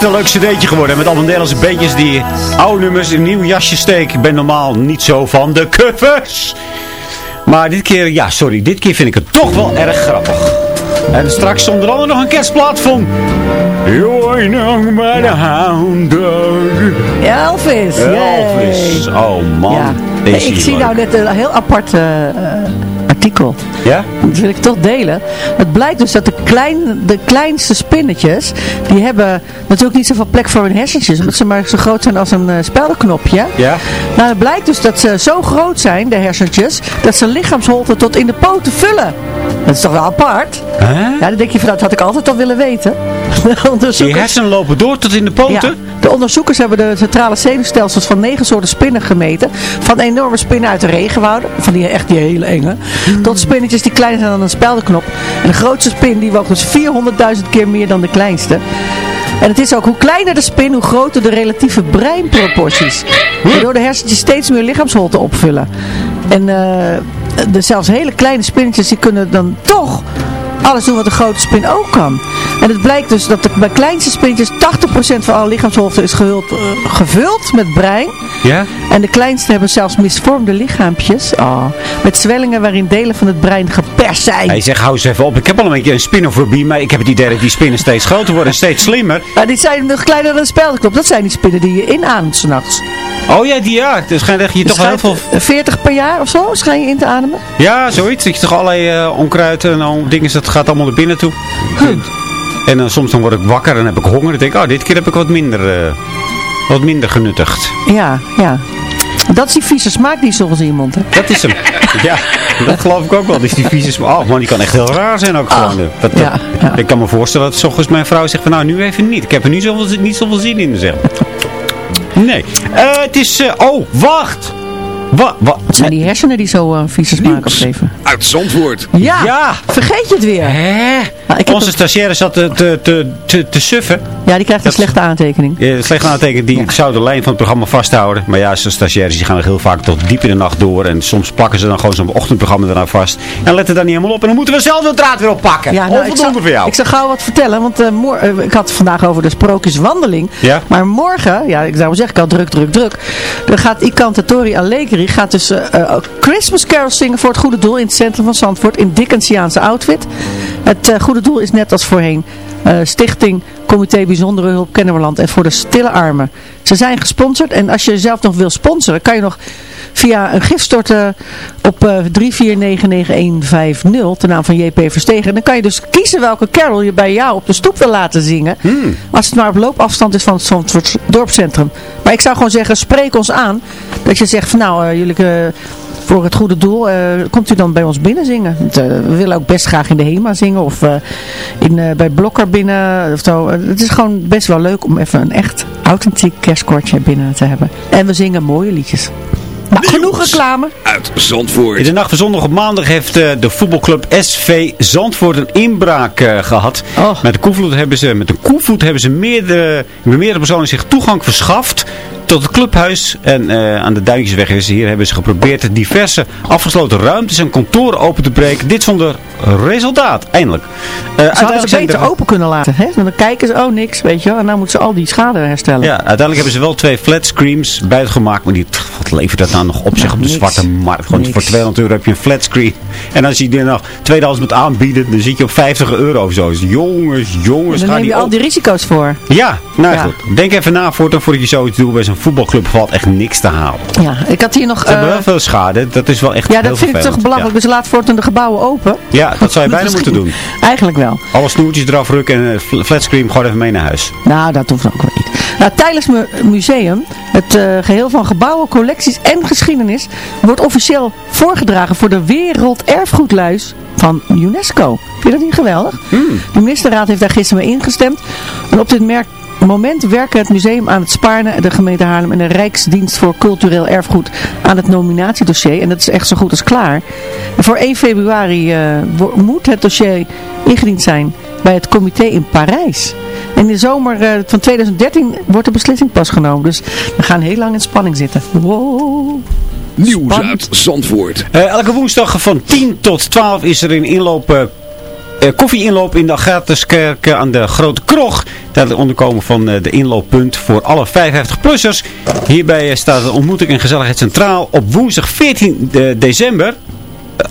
Speaker 8: Een leuk cd'tje geworden met allemaal Nederlandse beetjes die oude nummers in een nieuw jasje steken. Ik ben normaal niet zo van de covers. Maar dit keer, ja sorry, dit keer vind ik het toch wel erg grappig. En straks onder andere nog een kerstplaat van... Joining by the hound dog.
Speaker 9: Elvis.
Speaker 8: Elvis.
Speaker 9: yay.
Speaker 8: Oh man.
Speaker 9: Ja. Ik zie
Speaker 8: leuk.
Speaker 9: nou net een heel apart eh, eh, artikel.
Speaker 8: Ja?
Speaker 9: Dat wil ik toch delen. Het blijkt dus dat de, klein, de kleinste spinnetjes, die hebben natuurlijk niet zoveel plek voor hun hersentjes, omdat ze maar zo groot zijn als een uh, speldenknopje.
Speaker 8: Ja?
Speaker 9: Nou, het blijkt dus dat ze zo groot zijn, de hersentjes, dat ze lichaamsholte tot in de poten vullen. Dat is toch wel apart?
Speaker 8: Huh?
Speaker 9: Ja, dan denk je van, dat had ik altijd al willen weten. De
Speaker 8: Die hersenen lopen door tot in de poten?
Speaker 9: ja, de onderzoekers hebben de centrale zenuwstelsels van negen soorten spinnen gemeten. Van enorme spinnen uit de regenwouden, van die echt die hele enge, tot spinnetjes die kleiner zijn dan een speldenknop. En de grootste spin die woog dus 400.000 keer meer dan de kleinste. En het is ook hoe kleiner de spin, hoe groter de relatieve breinproporties. Waardoor de hersentjes steeds meer lichaamsholte opvullen. En eh, de zelfs hele kleine spinnetjes die kunnen dan toch alles doen wat een grote spin ook kan. En het blijkt dus dat de, bij kleinste spinnetjes 80% van alle lichaamsholte is gehuld, eh, gevuld met brein.
Speaker 8: Ja?
Speaker 9: En de kleinste hebben zelfs misvormde lichaampjes. Oh, met zwellingen waarin delen van het brein geperst zijn.
Speaker 8: Hij zegt, hou eens even op. Ik heb al een beetje een spinnenfobie, maar ik heb het idee dat die spinnen steeds groter worden en steeds slimmer.
Speaker 9: Maar die zijn nog kleiner dan een speldenknop. Dat zijn die spinnen die je inademt s'nachts.
Speaker 8: Oh ja, die ja. Dus schijnt dat je toch heel veel...
Speaker 9: 40 per jaar of zo schijn je in te ademen.
Speaker 8: Ja, zoiets. Dat je toch allerlei eh, onkruid en al dingen, dat gaat allemaal naar binnen toe. En dan soms dan word ik wakker en heb ik honger. Dan denk ik, oh, dit keer heb ik wat minder, eh, wat minder genuttigd.
Speaker 9: Ja, ja. Dat is die vieze smaak die soms in je mond hebt.
Speaker 8: Dat is hem. ja, dat geloof ik ook wel. Dus die vieze smaak. Oh man, die kan echt heel raar zijn ook gewoon. Dat, dat-
Speaker 9: Ah, ja, ja.
Speaker 8: Ik kan me voorstellen dat s ochtends mijn vrouw zegt van nou, nu even niet. Ik heb er nu zoveel, niet zoveel zin in, zeg. Nee. Eh, het is... eh, oh, wacht! Wat? Wat?
Speaker 9: Het zijn die hersenen die zo eh, vieze smaak afgeven.
Speaker 5: Uit Zandvoort.
Speaker 9: Ja,
Speaker 8: Ja.
Speaker 9: vergeet je het weer.
Speaker 8: Hè?
Speaker 9: Nou,
Speaker 8: Onze stagiaire zat te, te, te, te, te suffen.
Speaker 9: Ja, die krijgt een slechte aantekening.
Speaker 8: Ja, slecht aantekenen, die
Speaker 9: Ja.
Speaker 8: zou de lijn van het programma vasthouden. Maar ja, zo'n stagiaires die gaan nog heel vaak tot diep in de nacht door. En soms pakken ze dan gewoon zo'n ochtendprogramma eraan vast. En letten daar niet helemaal op. En dan moeten we zelf de draad weer oppakken.
Speaker 9: Ja, nou, ik, zal,
Speaker 8: voor jou.
Speaker 9: ik zal gauw wat vertellen, want eh, ik had het vandaag over de sprookjeswandeling.
Speaker 8: Ja.
Speaker 9: Maar morgen, ja, ik zou maar zeggen, ik had druk, druk, druk. Dan gaat I Cantatori Allegri gaat dus eh, eh, Christmas carols zingen voor het goede doel in het centrum van Zandvoort in Dickensiaanse outfit. Het goede doel is net als voorheen Stichting Comité Bijzondere Hulp Kennemerland en voor de Stille Armen. Ze zijn gesponsord en als je zelf nog wil sponsoren, kan je nog via een gift storten op eh 3499150 ten naam van JP Verstegen. En dan kan je dus kiezen welke carol je bij jou op de stoep wil laten zingen. Als het maar op loopafstand is van het Zandvoort dorpscentrum. Maar ik zou gewoon zeggen, spreek ons aan. Dat je zegt van nou, eh, jullie... eh, voor het goede doel, eh, komt u dan bij ons binnen zingen? Want, eh, we willen ook best graag in de HEMA zingen of eh, in, eh, bij Blokker binnen. Of zo. Het is gewoon best wel leuk om even een echt authentiek kerstkoortje binnen te hebben. En we zingen mooie liedjes. Nou, genoeg reclame.
Speaker 5: Uit Zandvoort.
Speaker 8: In de nacht van zondag op maandag heeft eh, de voetbalclub SV Zandvoort een inbraak eh, gehad.
Speaker 9: Oh.
Speaker 8: Met de koevoet hebben ze, met de koevoet hebben ze meerdere, meerdere personen zich toegang verschaft tot het clubhuis. En eh, aan de Duintjesweg is hier hebben ze geprobeerd diverse afgesloten ruimtes en kantoren open te breken. Dit zonder resultaat, eindelijk. Eh,
Speaker 9: Ze hadden ze beter
Speaker 8: er-
Speaker 9: open kunnen laten. Hè? Want dan kijken ze, oh niks, weet je wel. En dan moeten ze al die schade herstellen.
Speaker 8: Ja, uiteindelijk hebben ze wel twee flat screens buitengemaakt. Maar die, wat levert dat nou nog op zich
Speaker 9: Nou,
Speaker 8: op de
Speaker 9: niks.
Speaker 8: zwarte markt? Gewoon
Speaker 9: Niks.
Speaker 8: voor 200 euro heb je een flat screen. En als je die nog tweedehands moet aanbieden, dan zit je op 50 euro of zo. Dus jongens,
Speaker 9: En
Speaker 8: jongens,
Speaker 9: dan
Speaker 8: ga
Speaker 9: neem
Speaker 8: die
Speaker 9: je al
Speaker 8: op.
Speaker 9: die risico's voor.
Speaker 8: Ja, nou
Speaker 9: Ja.
Speaker 8: goed. Denk even na voordat je zoiets doet. Bij zo'n voetbalclub valt echt niks te halen.
Speaker 9: Ja, ik had hier nog...
Speaker 8: Ze hebben
Speaker 9: eh,
Speaker 8: wel veel schade. Dat is wel echt
Speaker 9: ja, dat vind ik toch
Speaker 8: vervelend.
Speaker 9: belangrijk. Dus laat voortaan de gebouwen open.
Speaker 8: Ja, ja dat zou je bijna moeten doen.
Speaker 9: Eigenlijk wel.
Speaker 8: Alle snoertjes eraf rukken en een flat screen gewoon even mee naar huis.
Speaker 9: Nou, dat hoeft ook wel niet. Nou, tijdens museum, het eh, geheel van gebouwen, collecties en geschiedenis, wordt officieel voorgedragen voor de werelderfgoedluis van UNESCO. Vind je dat niet geweldig? De ministerraad heeft daar gisteren mee ingestemd. En op dit merk moment werken het museum aan het Spaarne, de gemeente Haarlem en de Rijksdienst voor Cultureel Erfgoed aan het nominatiedossier. En dat is echt zo goed als klaar. Voor 1 februari eh, moet het dossier ingediend zijn bij het comité in Parijs. En in de zomer eh, van 2013 wordt de beslissing pas genomen. Dus we gaan heel lang in spanning zitten. Wow.
Speaker 5: Nieuws uit Zandvoort.
Speaker 8: Eh, elke woensdag van 10 tot 12 is er een inloop, koffie-inloop in de Agatha-kerk aan de Grote Krog. Dat is onderkomen van eh, de inlooppunt voor alle 55-plussers. Hierbij eh, staat de ontmoeting en gezelligheid centraal op woensdag 14 de- december.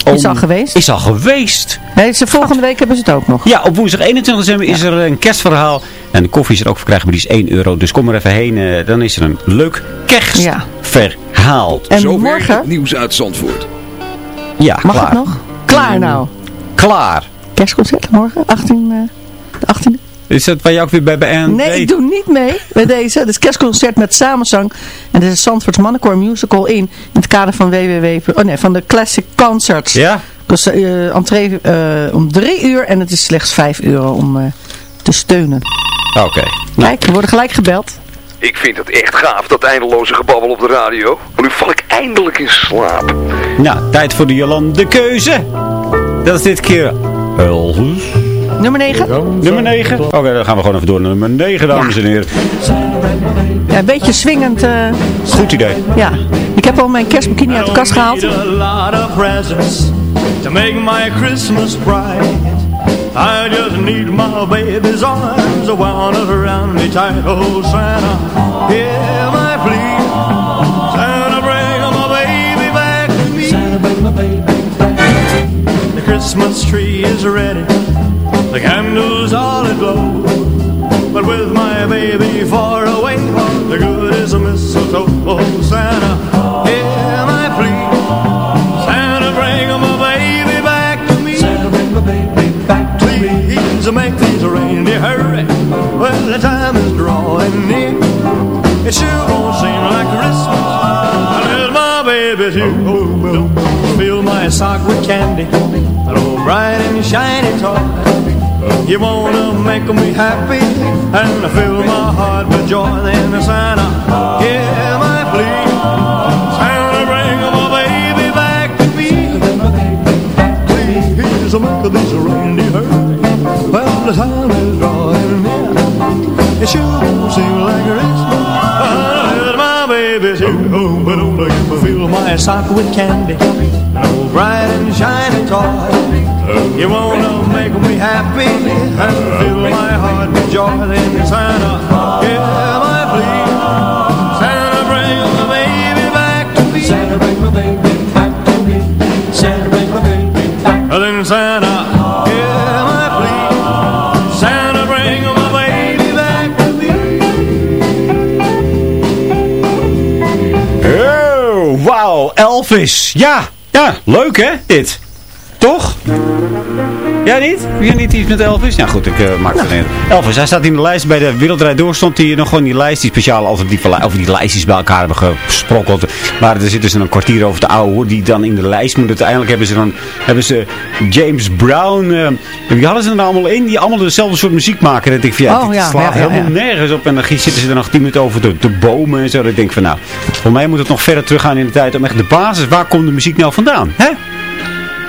Speaker 8: Eh,
Speaker 9: Is al geweest?
Speaker 8: Is al geweest.
Speaker 9: Nee, ze, volgende week hebben ze het ook nog.
Speaker 8: Ja, op woensdag 21 december is er een kerstverhaal. En de koffie is er ook verkrijgbaar, die is 1 euro. Dus kom er even heen. eh, dan is er een leuk
Speaker 9: Ja.
Speaker 8: kerstverhaal.
Speaker 9: En
Speaker 5: Zover
Speaker 9: morgen,
Speaker 5: het nieuws uit Zandvoort.
Speaker 8: Ja,
Speaker 9: mag
Speaker 8: klaar.
Speaker 9: het nog? Klaar nou.
Speaker 8: Klaar.
Speaker 9: Kerstconcert morgen, 18, eh, de 18e.
Speaker 8: Is dat waar je ook weer bij BN?
Speaker 9: Nee, ik doe niet mee bij deze. Het is kerstconcert met samenzang. En dit is Zandvoorts Mannenkoor Musical in. In het kader van WWW. Oh nee, van de Classic Concerts.
Speaker 8: Ja?
Speaker 9: Dus eh entree eh, om 3 uur. En het is slechts 5 euro om eh, te steunen.
Speaker 8: Oké. Nou,
Speaker 9: Kijk, we worden gelijk gebeld.
Speaker 12: Ik vind het echt gaaf, dat eindeloze gebabbel op de radio. Nu val ik eindelijk in slaap.
Speaker 8: nou, tijd voor de Jolande keuze. Dat is dit keer Elvis.
Speaker 9: Nummer 9.
Speaker 8: Nummer 9. Oké, dan gaan we gewoon even door naar nummer 9, dames en heren.
Speaker 9: Ja, een beetje swingend. eh,
Speaker 8: Goed idee.
Speaker 9: ja. Ik heb al mijn kerstbikini uit de kast gehaald.
Speaker 13: a lot of presents to make my Christmas bright. I just need my baby's arms wound around me tight. Oh, Santa, hear my Christmas tree is ready. The candles all aglow. But with my baby far away, the good is a mistletoe. Oh, Santa, hear my plea. Santa, bring my baby back to me. Santa, bring my baby back to Please me. Please make these reindeer hurry. Well, the time is drawing near. It sure won't seem like Christmas unless my baby's here. Oh, well, fill my sock with candy. Bright and shiny toy. You wanna make me happy and fill my heart with joy. Then Santa, hear my plea. Santa, bring my baby back to me. Please make these reindeer hurry. Well, the time is drawing near. It sure won't seem like Christmas unless my baby's here. Oh, but don't me fill my sock with candy. Oh, bright and shiny toy. You wanna make me happy and fill my heart with joy. Then Santa, hear my plea. Santa, bring my baby back to me. Santa, bring my baby back to me. Santa, bring my baby back. Then Santa, hear my plea. Santa, bring my baby back to me.
Speaker 8: Oh, wauw, Elvis. Ja, ja, leuk hè, dit. Toch? Ja, niet? Wie niet iets met Elvis? Ja, goed, ik eh, maak het niet. Elvis, hij staat in de lijst bij de Wereldrijd Door. Stond hij nog gewoon in die lijst, die speciale alternatieve lijst. Of die lijstjes bij elkaar hebben gesprokkeld. Maar er zit dus een kwartier over de oude hoor, die dan in de lijst moet. Uiteindelijk hebben ze dan hebben ze James Brown. eh, wie hadden ze er nou allemaal in? Die allemaal dezelfde soort muziek maken. Denk ik van ja,
Speaker 9: Oh, ja,
Speaker 8: slaat
Speaker 9: ja, ja,
Speaker 8: helemaal nergens op. En dan zitten ze er nog tien minuten over de, de bomen en zo. Denk ik van nou, voor mij moet het nog verder teruggaan in de tijd. Om echt de basis, waar komt de muziek nou vandaan? Hè?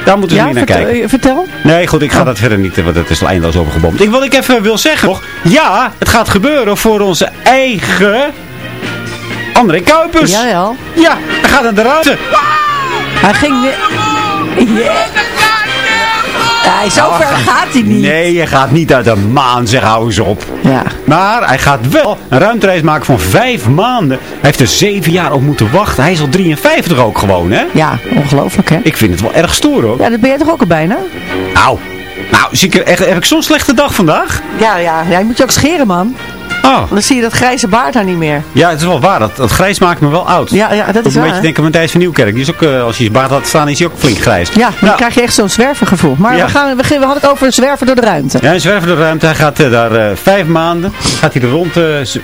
Speaker 8: Daar moeten ze
Speaker 9: Ja,
Speaker 8: niet naar kijken.
Speaker 9: eh, vertel.
Speaker 8: Nee, goed, ik ga dat verder niet, want het is al eindeloos overgebomd. Ik, wat ik even wil zeggen nog, ja, het gaat gebeuren voor onze eigen André Kuipers.
Speaker 9: Ja, ja.
Speaker 8: Ja, hij gaat naar de ruimte.
Speaker 9: Hij ging weer... Yeah. Ja, zo ver gaat hij niet.
Speaker 8: Nee, hij gaat niet uit de maan, zeg, hou eens op.
Speaker 9: Ja.
Speaker 8: Maar hij gaat wel een ruimtereis maken van vijf maanden. Hij heeft er zeven jaar op moeten wachten. Hij is al 53 ook gewoon, hè?
Speaker 9: Ja, ongelooflijk hè.
Speaker 8: Ik vind het wel erg stoer, hoor.
Speaker 9: Ja, dat ben jij toch ook al bijna?
Speaker 8: Nou, nou, zie ik er echt, heb ik zo'n slechte dag vandaag?
Speaker 9: Ja, ja. Jij moet je ook scheren man.
Speaker 8: Oh,
Speaker 9: Dan zie je dat grijze baard daar niet meer.
Speaker 8: ja, het is wel waar. Dat, dat grijs maakt me wel oud.
Speaker 9: Ja, ja dat is
Speaker 8: een
Speaker 9: waar.
Speaker 8: beetje denken aan Matthijs van Nieuwkerk. Die is ook, eh, als je je baard laat staan, is hij ook flink grijs.
Speaker 9: Ja, dan
Speaker 8: Nou,
Speaker 9: krijg je echt zo'n zwervergevoel. Maar
Speaker 8: Ja.
Speaker 9: we, gaan, we, hadden het over zwerven door de ruimte.
Speaker 8: Ja, zwerft door de ruimte. Hij gaat eh, daar eh, vijf maanden gaat hij er rond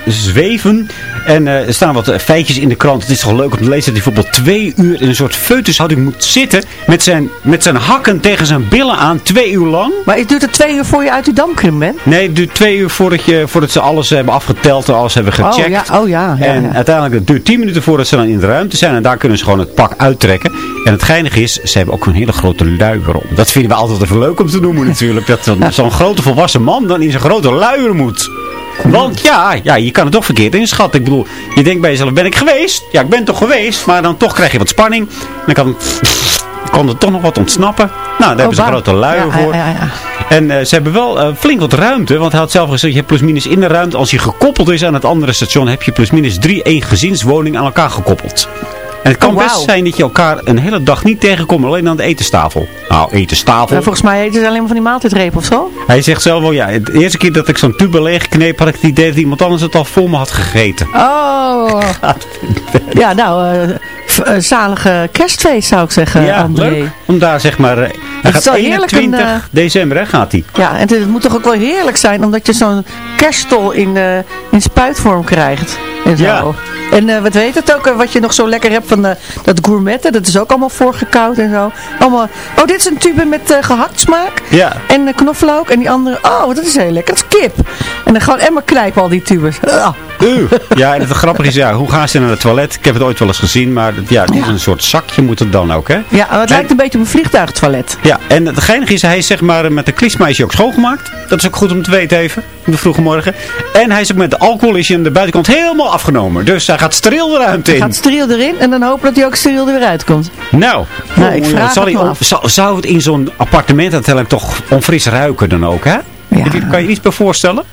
Speaker 8: zweven. En er staan wat feitjes in de krant. Het is toch leuk om te lezen dat hij bijvoorbeeld twee uur in een soort foetushouding moet zitten. Met zijn, met zijn hakken tegen zijn billen aan, twee uur lang.
Speaker 9: Maar het duurt het twee uur voor je uit die damkring bent?
Speaker 8: Nee, het duurt twee uur voordat, je, voordat ze alles hebben afgeteld en alles hebben gecheckt.
Speaker 9: Oh ja, oh ja. ja,
Speaker 8: en
Speaker 9: ja.
Speaker 8: uiteindelijk het duurt 10 minuten voordat ze dan in de ruimte zijn. En daar kunnen ze gewoon het pak uittrekken. En het geinige is, ze hebben ook een hele grote luier om. Dat vinden we altijd even leuk om te noemen natuurlijk. Dat zo'n zo'n grote volwassen man dan in zijn grote luier moet. Want ja, ja, je kan het toch verkeerd inschatten. Ik bedoel, je denkt bij jezelf, ben ik geweest? Ja, ik ben toch geweest. Maar dan toch krijg je wat spanning. Dan kan, kan er toch nog wat ontsnappen. Nou, daar hebben ze grote luien
Speaker 9: Ja,
Speaker 8: voor.
Speaker 9: ja, ja, ja.
Speaker 8: En eh, ze hebben wel eh, flink wat ruimte. Want hij had zelf gezegd, je hebt plusminus in de ruimte. Als je gekoppeld is aan het andere station, heb je plusminus drie één gezinswoningen aan elkaar gekoppeld. En het kan
Speaker 9: Oh,
Speaker 8: best zijn dat je elkaar een hele dag niet tegenkomt, alleen aan de etenstafel. Nou, etenstafel.
Speaker 9: Ja, volgens mij eten ze alleen maar van die maaltijdreep of zo.
Speaker 8: Hij zegt zelf wel, ja, de eerste keer dat ik zo'n tube leegkneep, had ik het idee dat iemand anders het al voor me had gegeten.
Speaker 9: Oh. Ja, nou, eh, zalige kerstfeest zou ik zeggen,
Speaker 8: ja,
Speaker 9: André.
Speaker 8: leuk. Om daar zeg maar, eh, hij gaat
Speaker 9: zal heerlijk
Speaker 8: 21
Speaker 9: een, eh,
Speaker 8: december, hè, gaat hij.
Speaker 9: Ja, en het moet toch ook wel heerlijk zijn, omdat je zo'n kerststol in, eh, in spuitvorm krijgt. En zo.
Speaker 8: Ja.
Speaker 9: En eh, wat weet het ook, eh, wat je nog zo lekker hebt van eh, dat gourmetten, dat is ook allemaal voorgekoud en zo. Allemaal, oh dit is een tube met uh, gehakt smaak.
Speaker 8: Ja.
Speaker 9: En knoflook. En die andere, oh dat is heel lekker, dat is kip. En dan gewoon emmer knijpen al die tubes. Ah.
Speaker 8: Ja, en het grappige is, ja, hoe gaan ze naar het toilet? Ik heb het ooit wel eens gezien, maar ja, het is een soort zakje moet het dan ook, hè?
Speaker 9: Ja, maar het
Speaker 8: En-
Speaker 9: lijkt een beetje op een vliegtuigtoilet.
Speaker 8: Ja, en het geinige is, hij is zeg maar met de klismeisje ook schoongemaakt. Dat is ook goed om te weten even, de vroege morgen. En hij is ook met de alcohol is hij aan de buitenkant helemaal afgenomen. Dus hij gaat steriel de ruimte in.
Speaker 9: Gaat steriel erin en dan hopen dat hij ook steriel er weer uitkomt.
Speaker 8: Nou,
Speaker 9: Nou, ik vraag
Speaker 8: zal
Speaker 9: het
Speaker 8: hij zou, zou het in zo'n appartement uiteindelijk toch onfris ruiken dan ook, hè? Kan je iets bij voorstellen?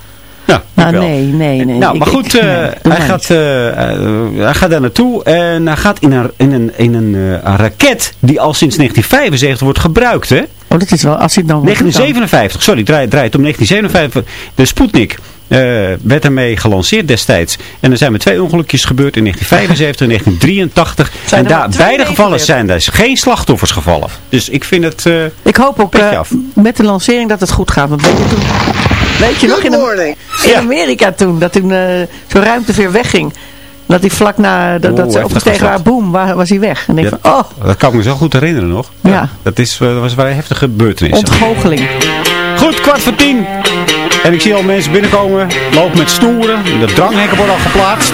Speaker 8: Ja,
Speaker 9: Nou,
Speaker 8: wel.
Speaker 9: nee, nee, nee.
Speaker 8: Nou, maar
Speaker 9: ik-
Speaker 8: goed, eh,
Speaker 9: nee,
Speaker 8: hij,
Speaker 9: maar
Speaker 8: gaat, eh, eh, hij gaat daar naartoe en hij gaat in een, in een, in een, raket die al sinds 1975 wordt gebruikt, hè?
Speaker 9: Oh, dat is wel, als hij dan wel doet dan.
Speaker 8: 1957, sorry, draait draait om 1957. De Sputnik eh, werd ermee gelanceerd destijds. En er zijn maar twee ongelukjes gebeurd in 1975 en 1983.
Speaker 9: Zijn
Speaker 8: en
Speaker 9: er
Speaker 8: daar, beide gevallen zijn dus geen slachtoffers gevallen. Dus ik vind het... eh,
Speaker 9: Ik hoop ook eh, met de lancering dat het goed gaat. Want weet je, toen, weet je nog in, Am- in
Speaker 8: Ja.
Speaker 9: Amerika toen, dat toen zo'n ruimteveer wegging. Dat hij vlak na dat,
Speaker 8: Oeh,
Speaker 9: dat ze opgestegen waren, boem, waar was hij weg. En ik
Speaker 8: Ja.
Speaker 9: van, oh,
Speaker 8: dat kan ik me zo goed herinneren nog.
Speaker 9: Ja.
Speaker 8: Dat is, dat was een vrij heftige gebeurtenis.
Speaker 9: ontgoocheling.
Speaker 8: Goed, kwart voor tien. En ik zie al mensen binnenkomen. Lopen met stoeren. De dranghekken worden al geplaatst.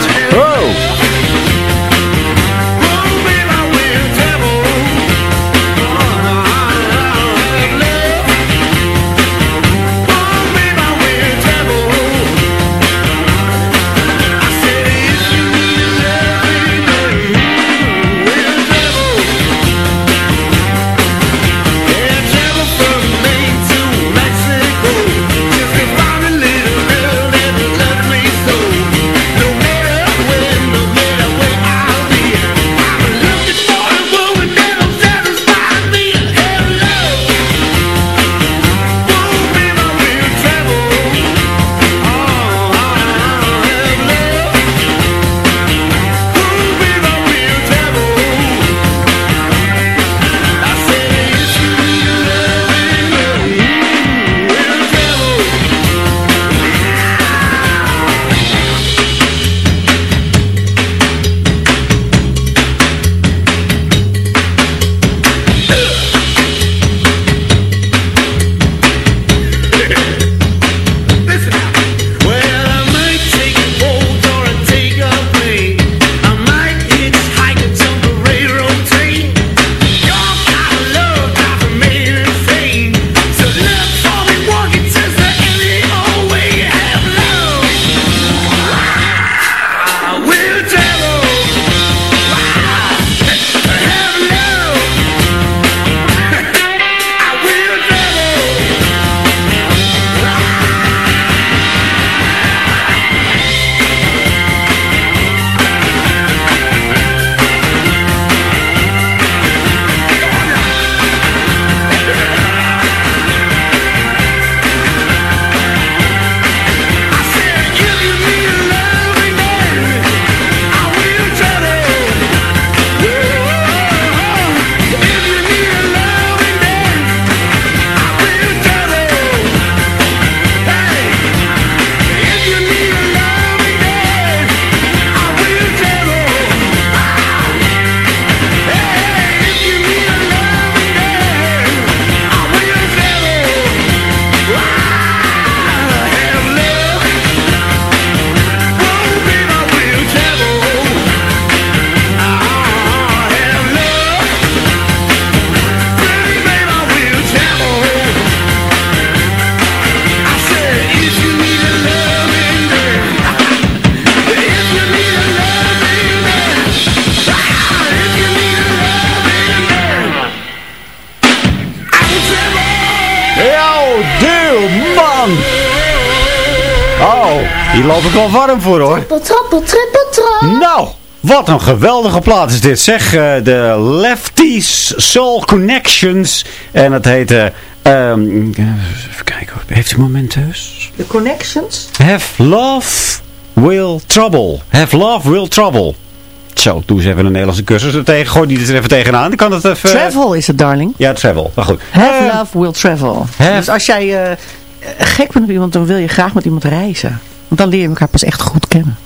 Speaker 8: Ik wel warm voor hoor.
Speaker 14: Trippel, trappel, trippel, trap.
Speaker 8: Nou, wat een geweldige plaat is dit. Zeg, eh, de Lefties Soul Connections. En het heet... eh, ehm, even kijken, heeft u een moment thuis?
Speaker 9: De Connections?
Speaker 8: Have love will trouble. Have love will trouble. Zo, doe eens even een Nederlandse cursus er tegen. Gooi die er even tegenaan. Dan kan het even...
Speaker 9: Travel is het, darling.
Speaker 8: Ja, travel. Maar goed.
Speaker 9: Have
Speaker 8: Eh,
Speaker 9: love will travel.
Speaker 8: have-
Speaker 9: Dus als jij eh, gek bent op iemand, dan wil je graag met iemand reizen. Want dan leer je elkaar pas echt goed kennen.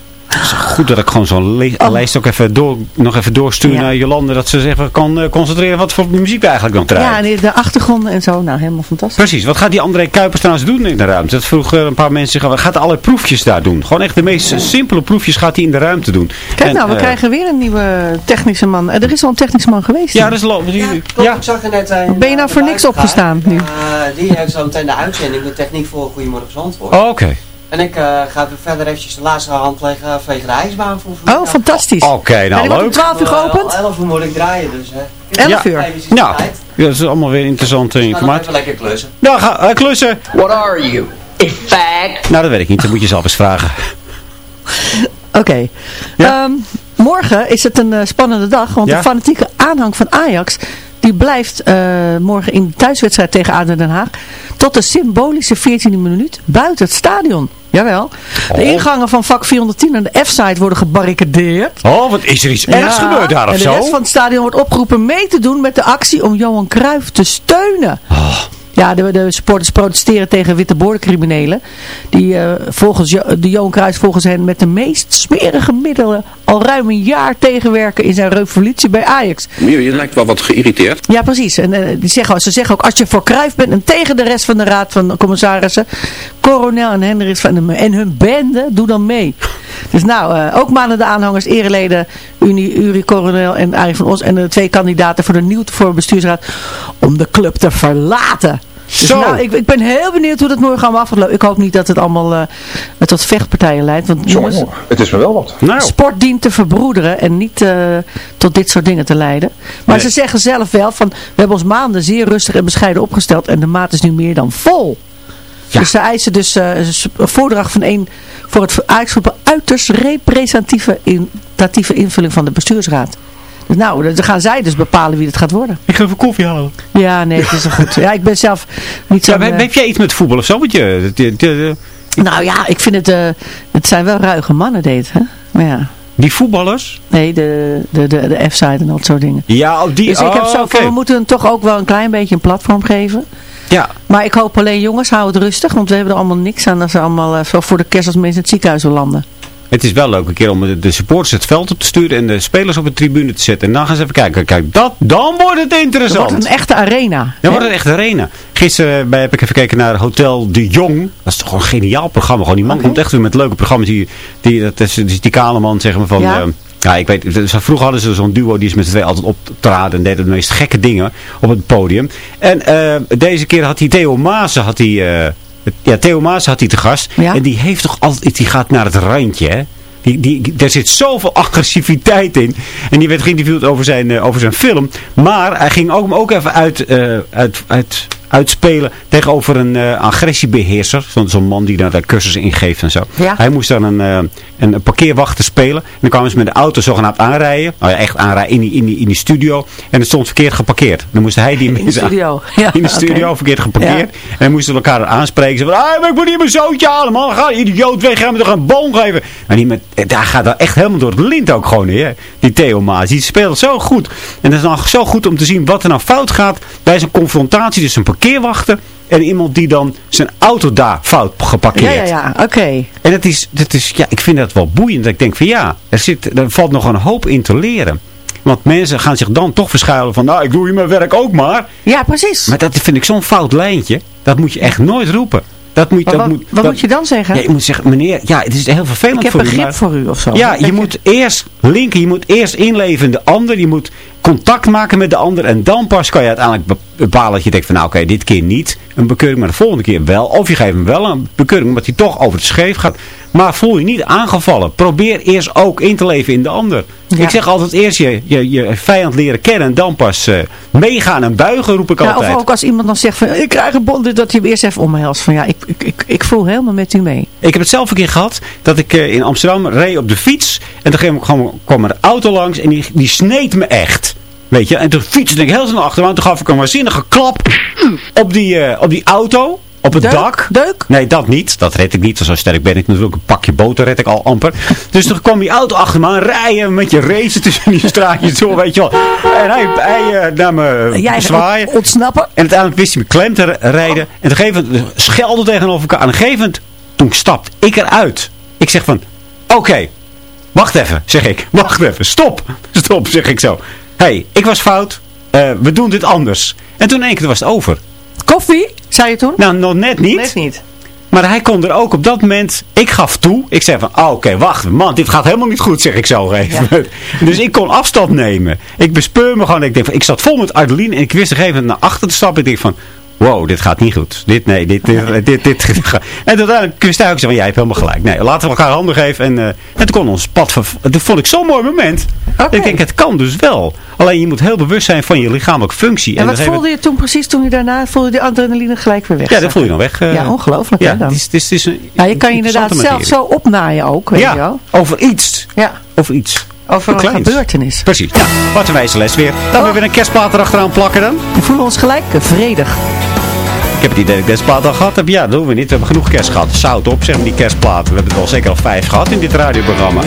Speaker 8: Goed dat ik gewoon zo'n
Speaker 9: Oh.
Speaker 8: lijst ook even door, nog even doorstuur
Speaker 9: Ja.
Speaker 8: naar Jolande. Dat ze zich even kan eh, concentreren wat voor muziek we eigenlijk nog draaien.
Speaker 9: Ja, en de- de achtergronden en zo. Nou, helemaal fantastisch.
Speaker 8: Precies, wat gaat die André Kuipers trouwens doen in de ruimte? Dat vroegen een paar mensen zich af. Hij gaat allerlei proefjes daar doen. Gewoon echt de meest simpele proefjes gaat hij in de ruimte doen.
Speaker 9: Kijk
Speaker 8: En,
Speaker 9: nou, we
Speaker 8: eh,
Speaker 9: krijgen weer een nieuwe technische man. Eh, Er is al een technische man geweest.
Speaker 8: Ja, dat is lo- die-
Speaker 15: Klopt, ik zag er net een,
Speaker 9: Ben je nou
Speaker 15: eh,
Speaker 9: voor niks opgestaan nu?
Speaker 15: Eh, die heeft zo meteen de uitzending, de techniek voor Goedemorgen Zandvoort.
Speaker 8: Oh, Oké.
Speaker 15: En ik eh, ga weer verder eventjes de laatste hand leggen vegen de ijsbaan voor
Speaker 9: Oh,
Speaker 15: vanmiddag.
Speaker 8: Oké,
Speaker 9: fantastisch.
Speaker 8: nou
Speaker 9: wordt om
Speaker 8: leuk.
Speaker 9: 12 uur geopend?
Speaker 15: Om 11 uur moet ik draaien, dus hè.
Speaker 9: 11
Speaker 8: Ja.
Speaker 9: uur.
Speaker 8: Nou, ja, dat is allemaal weer interessante
Speaker 15: nog
Speaker 8: informatie.
Speaker 15: even lekker klussen.
Speaker 8: Nou, ga eh, klussen.
Speaker 11: What are you? A fag?
Speaker 8: Nou, dat weet ik niet. Dat moet je zelf eens vragen.
Speaker 9: Oké.
Speaker 8: Ja.
Speaker 9: Ehm, morgen is het een eh, spannende dag, want
Speaker 8: Ja.
Speaker 9: de fanatieke aanhang van Ajax die blijft eh, morgen in de thuiswedstrijd tegen ADO Den Haag tot de symbolische 14e minuut buiten het stadion. Jawel. De
Speaker 8: Oh.
Speaker 9: ingangen van vak 410 en de F-site worden gebarricadeerd.
Speaker 8: Oh, wat is er iets ergs
Speaker 9: Ja,
Speaker 8: gebeurd daar of
Speaker 9: en de
Speaker 8: zo?
Speaker 9: rest van het stadion wordt opgeroepen mee te doen met de actie om Johan Cruijff te steunen.
Speaker 8: Oh.
Speaker 9: Ja, de, de supporters protesteren tegen witte boordencriminelen. Die eh, volgens Jo- de Johan Cruijff volgens hen met de meest smerige middelen al ruim een jaar tegenwerken in zijn revolutie bij Ajax.
Speaker 16: Je lijkt wel wat geïrriteerd.
Speaker 9: Ja, precies. En eh, die zeggen, ze zeggen ook, als je voor Cruijff bent en tegen de rest van de raad van commissarissen, Coronel en Hendricks van de, en hun bende, doe dan mee. Dus nou, eh, ook maanden de aanhangers, ereleden, Uni, Uri Coronel en Arie van Os en de twee kandidaten voor de nieuw voor bestuursraad om de club te verlaten. Dus
Speaker 8: Zo.
Speaker 9: nou, ik, ik ben heel benieuwd hoe dat morgen allemaal af gaat lopen. Ik hoop niet dat het allemaal eh, tot vechtpartijen leidt. Want jongens,
Speaker 16: het is me wel wat.
Speaker 8: Nou,
Speaker 9: sport dient te verbroederen en niet eh, tot dit soort dingen te leiden. Maar
Speaker 8: Nee.
Speaker 9: ze zeggen zelf wel van, we hebben ons maanden zeer rustig en bescheiden opgesteld en de maat is nu meer dan vol.
Speaker 8: Ja.
Speaker 9: Dus ze eisen dus eh, een voordracht van één voor het Ajax-voetbal uiterst representatieve intatieve invulling van de bestuursraad. Nou, dan gaan zij dus bepalen wie het gaat worden.
Speaker 8: ik ga even koffie halen.
Speaker 9: Ja, nee, het is wel goed. Ja, ik ben zelf niet zo...
Speaker 8: Ja, heb, heb jij iets met voetbal of zo? Want je, de- de- de-
Speaker 9: nou ja, ik vind het... eh, het zijn wel ruige mannen, deed, hè? Maar ja...
Speaker 8: die voetballers?
Speaker 9: Nee, de, de, de, de F-side en dat soort dingen.
Speaker 8: Ja, oh, die.
Speaker 9: Dus ik heb
Speaker 8: oh,
Speaker 9: zo
Speaker 8: oké.
Speaker 9: van, we moeten toch ook wel een klein beetje een platform geven.
Speaker 8: Ja,
Speaker 9: Maar ik hoop alleen jongens, hou het rustig. Want we hebben er allemaal niks aan als ze allemaal eh, voor de kerst als mensen in het ziekenhuis willen landen.
Speaker 8: Het is wel leuk een keer om de, supporters het veld op te sturen en de spelers op de tribune te zetten. En dan gaan ze even kijken. Kijk, dat, dan wordt het
Speaker 9: Het
Speaker 8: interessant.
Speaker 9: wordt een echte arena.
Speaker 8: Dan
Speaker 9: hè?
Speaker 8: wordt een arena. Gisteren bij, heb ik even gekeken naar Hotel de Jong. Dat is toch gewoon een geniaal programma. Gewoon die man
Speaker 9: Oké.
Speaker 8: komt echt weer met leuke programma's. Die, die, dat is, die, die kale man zeg maar van...
Speaker 9: Ja.
Speaker 8: eh, ja, ik weet, vroeger hadden ze zo'n duo die is met z'n twee altijd optraden en deden de meest gekke dingen op het podium. En eh, deze keer had hij Theo Maassen, had hij, eh, ja, Theo Maassen had hij te gast.
Speaker 9: Ja.
Speaker 8: En die heeft toch altijd, die gaat naar het randje, hè. Die, die, daar zit zoveel agressiviteit in. En die werd geïnterviewd over zijn, eh, over zijn film. Maar hij ging ook, ook even uit, eh, uit, uit, uitspelen tegenover een eh, agressiebeheerser. Zo'n man die daar cursussen in geeft en zo.
Speaker 9: Ja.
Speaker 8: Hij moest dan een, een parkeerwachter spelen. En dan kwamen ze met de auto zogenaamd aanrijden. Nou ja, echt aanrijden in die, in, die, in die studio. En het stond verkeerd geparkeerd. Dan moest hij die
Speaker 9: In de
Speaker 8: mensen-
Speaker 9: studio. Ja,
Speaker 8: in de studio, verkeerd geparkeerd. En dan moesten ze elkaar aanspreken. Ze van, ah, maar ik moet hier mijn zoontje halen, man. Ga, idioot weg, ga me toch een boom geven. Maar die met, eh, daar gaat dat echt helemaal door het lint ook gewoon, hè. Die Theo Maas, die speelt zo goed. En dat is nou zo goed om te zien wat er nou fout gaat bij zo'n confrontatie tussen een parkeerwachter en iemand die dan zijn auto daar fout geparkeerd.
Speaker 9: Ja, ja, ja. Oké.
Speaker 8: En het is, het is, ja, ik vind dat wel boeiend. Dat ik denk van ja, er, zit, er valt nog een hoop in te leren. Want mensen gaan zich dan toch verschuilen van, nou, ik doe hier mijn werk ook maar.
Speaker 9: Ja, precies.
Speaker 8: Maar dat vind ik zo'n fout lijntje. Dat moet je echt nooit roepen. Dat moet, dat
Speaker 9: wat
Speaker 8: moet,
Speaker 9: wat
Speaker 8: dat-
Speaker 9: moet je dan zeggen?
Speaker 8: Ja, je moet zeggen, meneer, ja, het is heel vervelend
Speaker 9: ik heb
Speaker 8: voor u.
Speaker 9: begrip
Speaker 8: maar-
Speaker 9: voor u of zo.
Speaker 8: Ja,
Speaker 9: Dat
Speaker 8: je moet eerst linken, je moet eerst inleven in de ander. Je moet contact maken met de ander. En dan pas kan je uiteindelijk be- bepalen dat je denkt van nou oké, dit keer niet een bekeuring, maar de volgende keer wel. Of je geeft hem wel een bekeuring omdat hij toch over het scheef gaat. Maar voel je niet aangevallen. Probeer eerst ook in te leven in de ander. Ik zeg altijd eerst je, je, je vijand leren kennen en dan pas eh, meegaan en buigen roep ik
Speaker 9: Ja,
Speaker 8: altijd.
Speaker 9: of ook als iemand dan zegt van ik krijg een bond, dat je hem eerst even omhelst. Van ja, ik, ik, ik, ik voel helemaal met u mee.
Speaker 8: Ik heb het zelf een keer gehad dat ik eh, in Amsterdam reed op de fiets. En toen kwam- kwam, kwam er een auto langs en die, die sneed me echt. Weet je, en toen fietste ik heel snel achteraan. Toen gaf ik een waanzinnige klap op die, eh, op die auto. Op het
Speaker 9: Deuk?
Speaker 8: dak.
Speaker 9: Deuk?
Speaker 8: Nee, dat niet. Dat red ik niet. Zo sterk ben ik natuurlijk. Een pakje boter red ik al amper. Dus toen kwam die auto achter me aan rijden. Met je race tussen die straatjes door, weet je wel. En hij, hij eh, naar me
Speaker 9: Jij
Speaker 8: zwaaien.
Speaker 9: ontsnappen.
Speaker 8: En uiteindelijk wist hij me klem te rijden. En op een gegeven moment schelden tegenover elkaar. En op een gegeven moment, toen stapte ik eruit. Ik zeg van, oké, wacht even, zeg ik. Wacht even, stop. Stop, zeg ik zo. Hé, hey, ik was fout. Eh, we doen dit anders. En toen in één keer was het over.
Speaker 9: Koffie, zei je toen?
Speaker 8: Nou, nog net niet.
Speaker 9: Net niet.
Speaker 8: Maar hij kon er ook op dat moment, ik gaf toe. Ik zei van, oh, oké, wacht, man, dit gaat helemaal niet goed, zeg ik zo even. Dus ik kon afstand nemen. Ik bespeur me gewoon. Ik, denk van, ik zat vol met adrenaline en ik wist gegeven moment naar achter te stappen. Ik denk van, wow, dit gaat niet goed. Dit, nee, dit, dit, dit, dit, En uiteindelijk wist hij ook zo van, jij hebt helemaal gelijk. Nee, laten we elkaar handen geven. En, eh, en toen kon ons pad, dat vond ik zo'n mooi moment. Ik denk, het kan dus wel. Alleen je moet heel bewust zijn van je lichamelijke functie.
Speaker 9: En wat voelde je toen precies toen je daarna voelde je die adrenaline gelijk weer weg?
Speaker 8: Ja, dat voel je dan weg. eh.
Speaker 9: Ja, ongelooflijk
Speaker 8: Ja,
Speaker 9: hè dan.
Speaker 8: het is, het is, het is een
Speaker 9: Ja, je kan je inderdaad zelf zo opnaaien ook, weet je
Speaker 8: Ja,
Speaker 9: wel.
Speaker 8: over iets.
Speaker 9: Ja,
Speaker 8: Over iets.
Speaker 9: over een gebeurtenis.
Speaker 8: Precies. Ja, wat een wijze les weer. Dan weer een kerstplaat erachteraan plakken dan.
Speaker 9: We voelen ons gelijk vredig.
Speaker 8: Heb het idee dat kerstplaat al gehad heb. Ja, dat doen we niet. We hebben genoeg kerst gehad. Zout op, zeg maar die kerstplaten. We hebben er al zeker al vijf gehad in dit radioprogramma.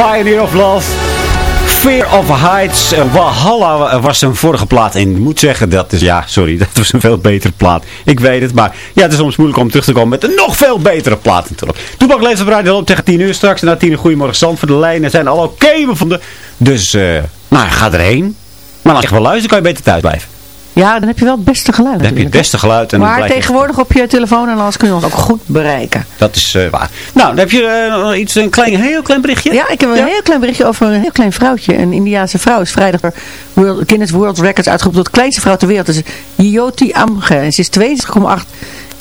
Speaker 8: Pioneer of Love. Fear of Heights. eh, Valhalla was een vorige plaat. En ik moet zeggen, dat is, ja, sorry, dat was een veel betere plaat. Ik weet het, maar ja, het is soms moeilijk om terug te komen met een nog veel betere plaat natuurlijk. Toepak leeft op radio loopt tegen 10 uur straks. Na 10 uur Goedemorgen Zand voor de lijnen zijn al oké gevonden. Dus, eh, nou, ga erheen. Maar als je wel luistert, kan je beter thuis blijven.
Speaker 9: Ja, dan heb je wel het beste geluid
Speaker 8: Dan heb je het beste geluid. En
Speaker 9: Maar tegenwoordig op je telefoon en alles kun je ons ook goed bereiken.
Speaker 8: Dat is eh, waar. Nou, dan heb je eh, iets, een klein, heel klein berichtje.
Speaker 9: Ja, ik heb een heel klein berichtje over een heel klein vrouwtje. Een Indiaanse vrouw is vrijdag door World, Guinness World Records uitgeroepen tot de kleinste vrouw ter wereld. Dat is Yoti Amge. En ze is 22,8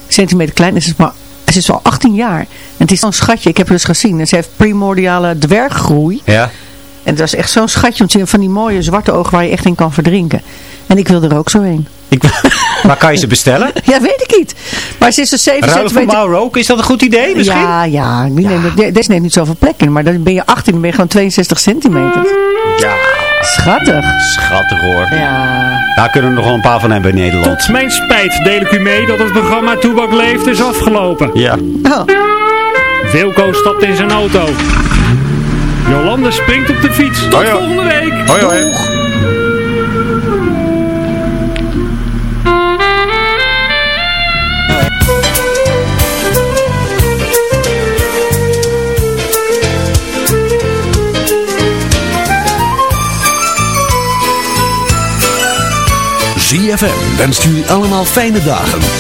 Speaker 9: centimeter klein. En ze is, maar, ze is al 18 jaar. En het is zo'n schatje. Ik heb haar dus gezien. En ze heeft primordiale dwerggroei.
Speaker 8: Ja.
Speaker 9: En dat is echt zo'n schatje. Want ze heeft van die mooie zwarte ogen waar je echt in kan verdrinken. En ik wil er ook zo heen.
Speaker 8: Ik, waar kan je ze bestellen?
Speaker 9: Ja, weet ik niet. Maar ze is dus 7
Speaker 8: Ruilen van
Speaker 9: centimeter...
Speaker 8: Mauro ook, is dat een goed idee misschien?
Speaker 9: Ja, ja. Die neemt, de- deze neemt niet zoveel plek in. Maar dan ben je 18, dan ben je gewoon 62 centimeter.
Speaker 8: Ja.
Speaker 9: Schattig.
Speaker 8: Schattig hoor.
Speaker 9: Ja.
Speaker 8: Daar kunnen we nog wel een paar van hebben in Nederland.
Speaker 17: Tot mijn spijt deel ik u mee dat het programma Toebak Leeft is afgelopen.
Speaker 8: Ja.
Speaker 9: Oh.
Speaker 17: Wilco stapt in zijn auto. Jolande springt op de fiets. Tot
Speaker 8: Hoi, hoi.
Speaker 17: volgende week.
Speaker 8: Hoi, hoi.
Speaker 17: Doeg.
Speaker 5: ZFM wenst jullie allemaal fijne dagen.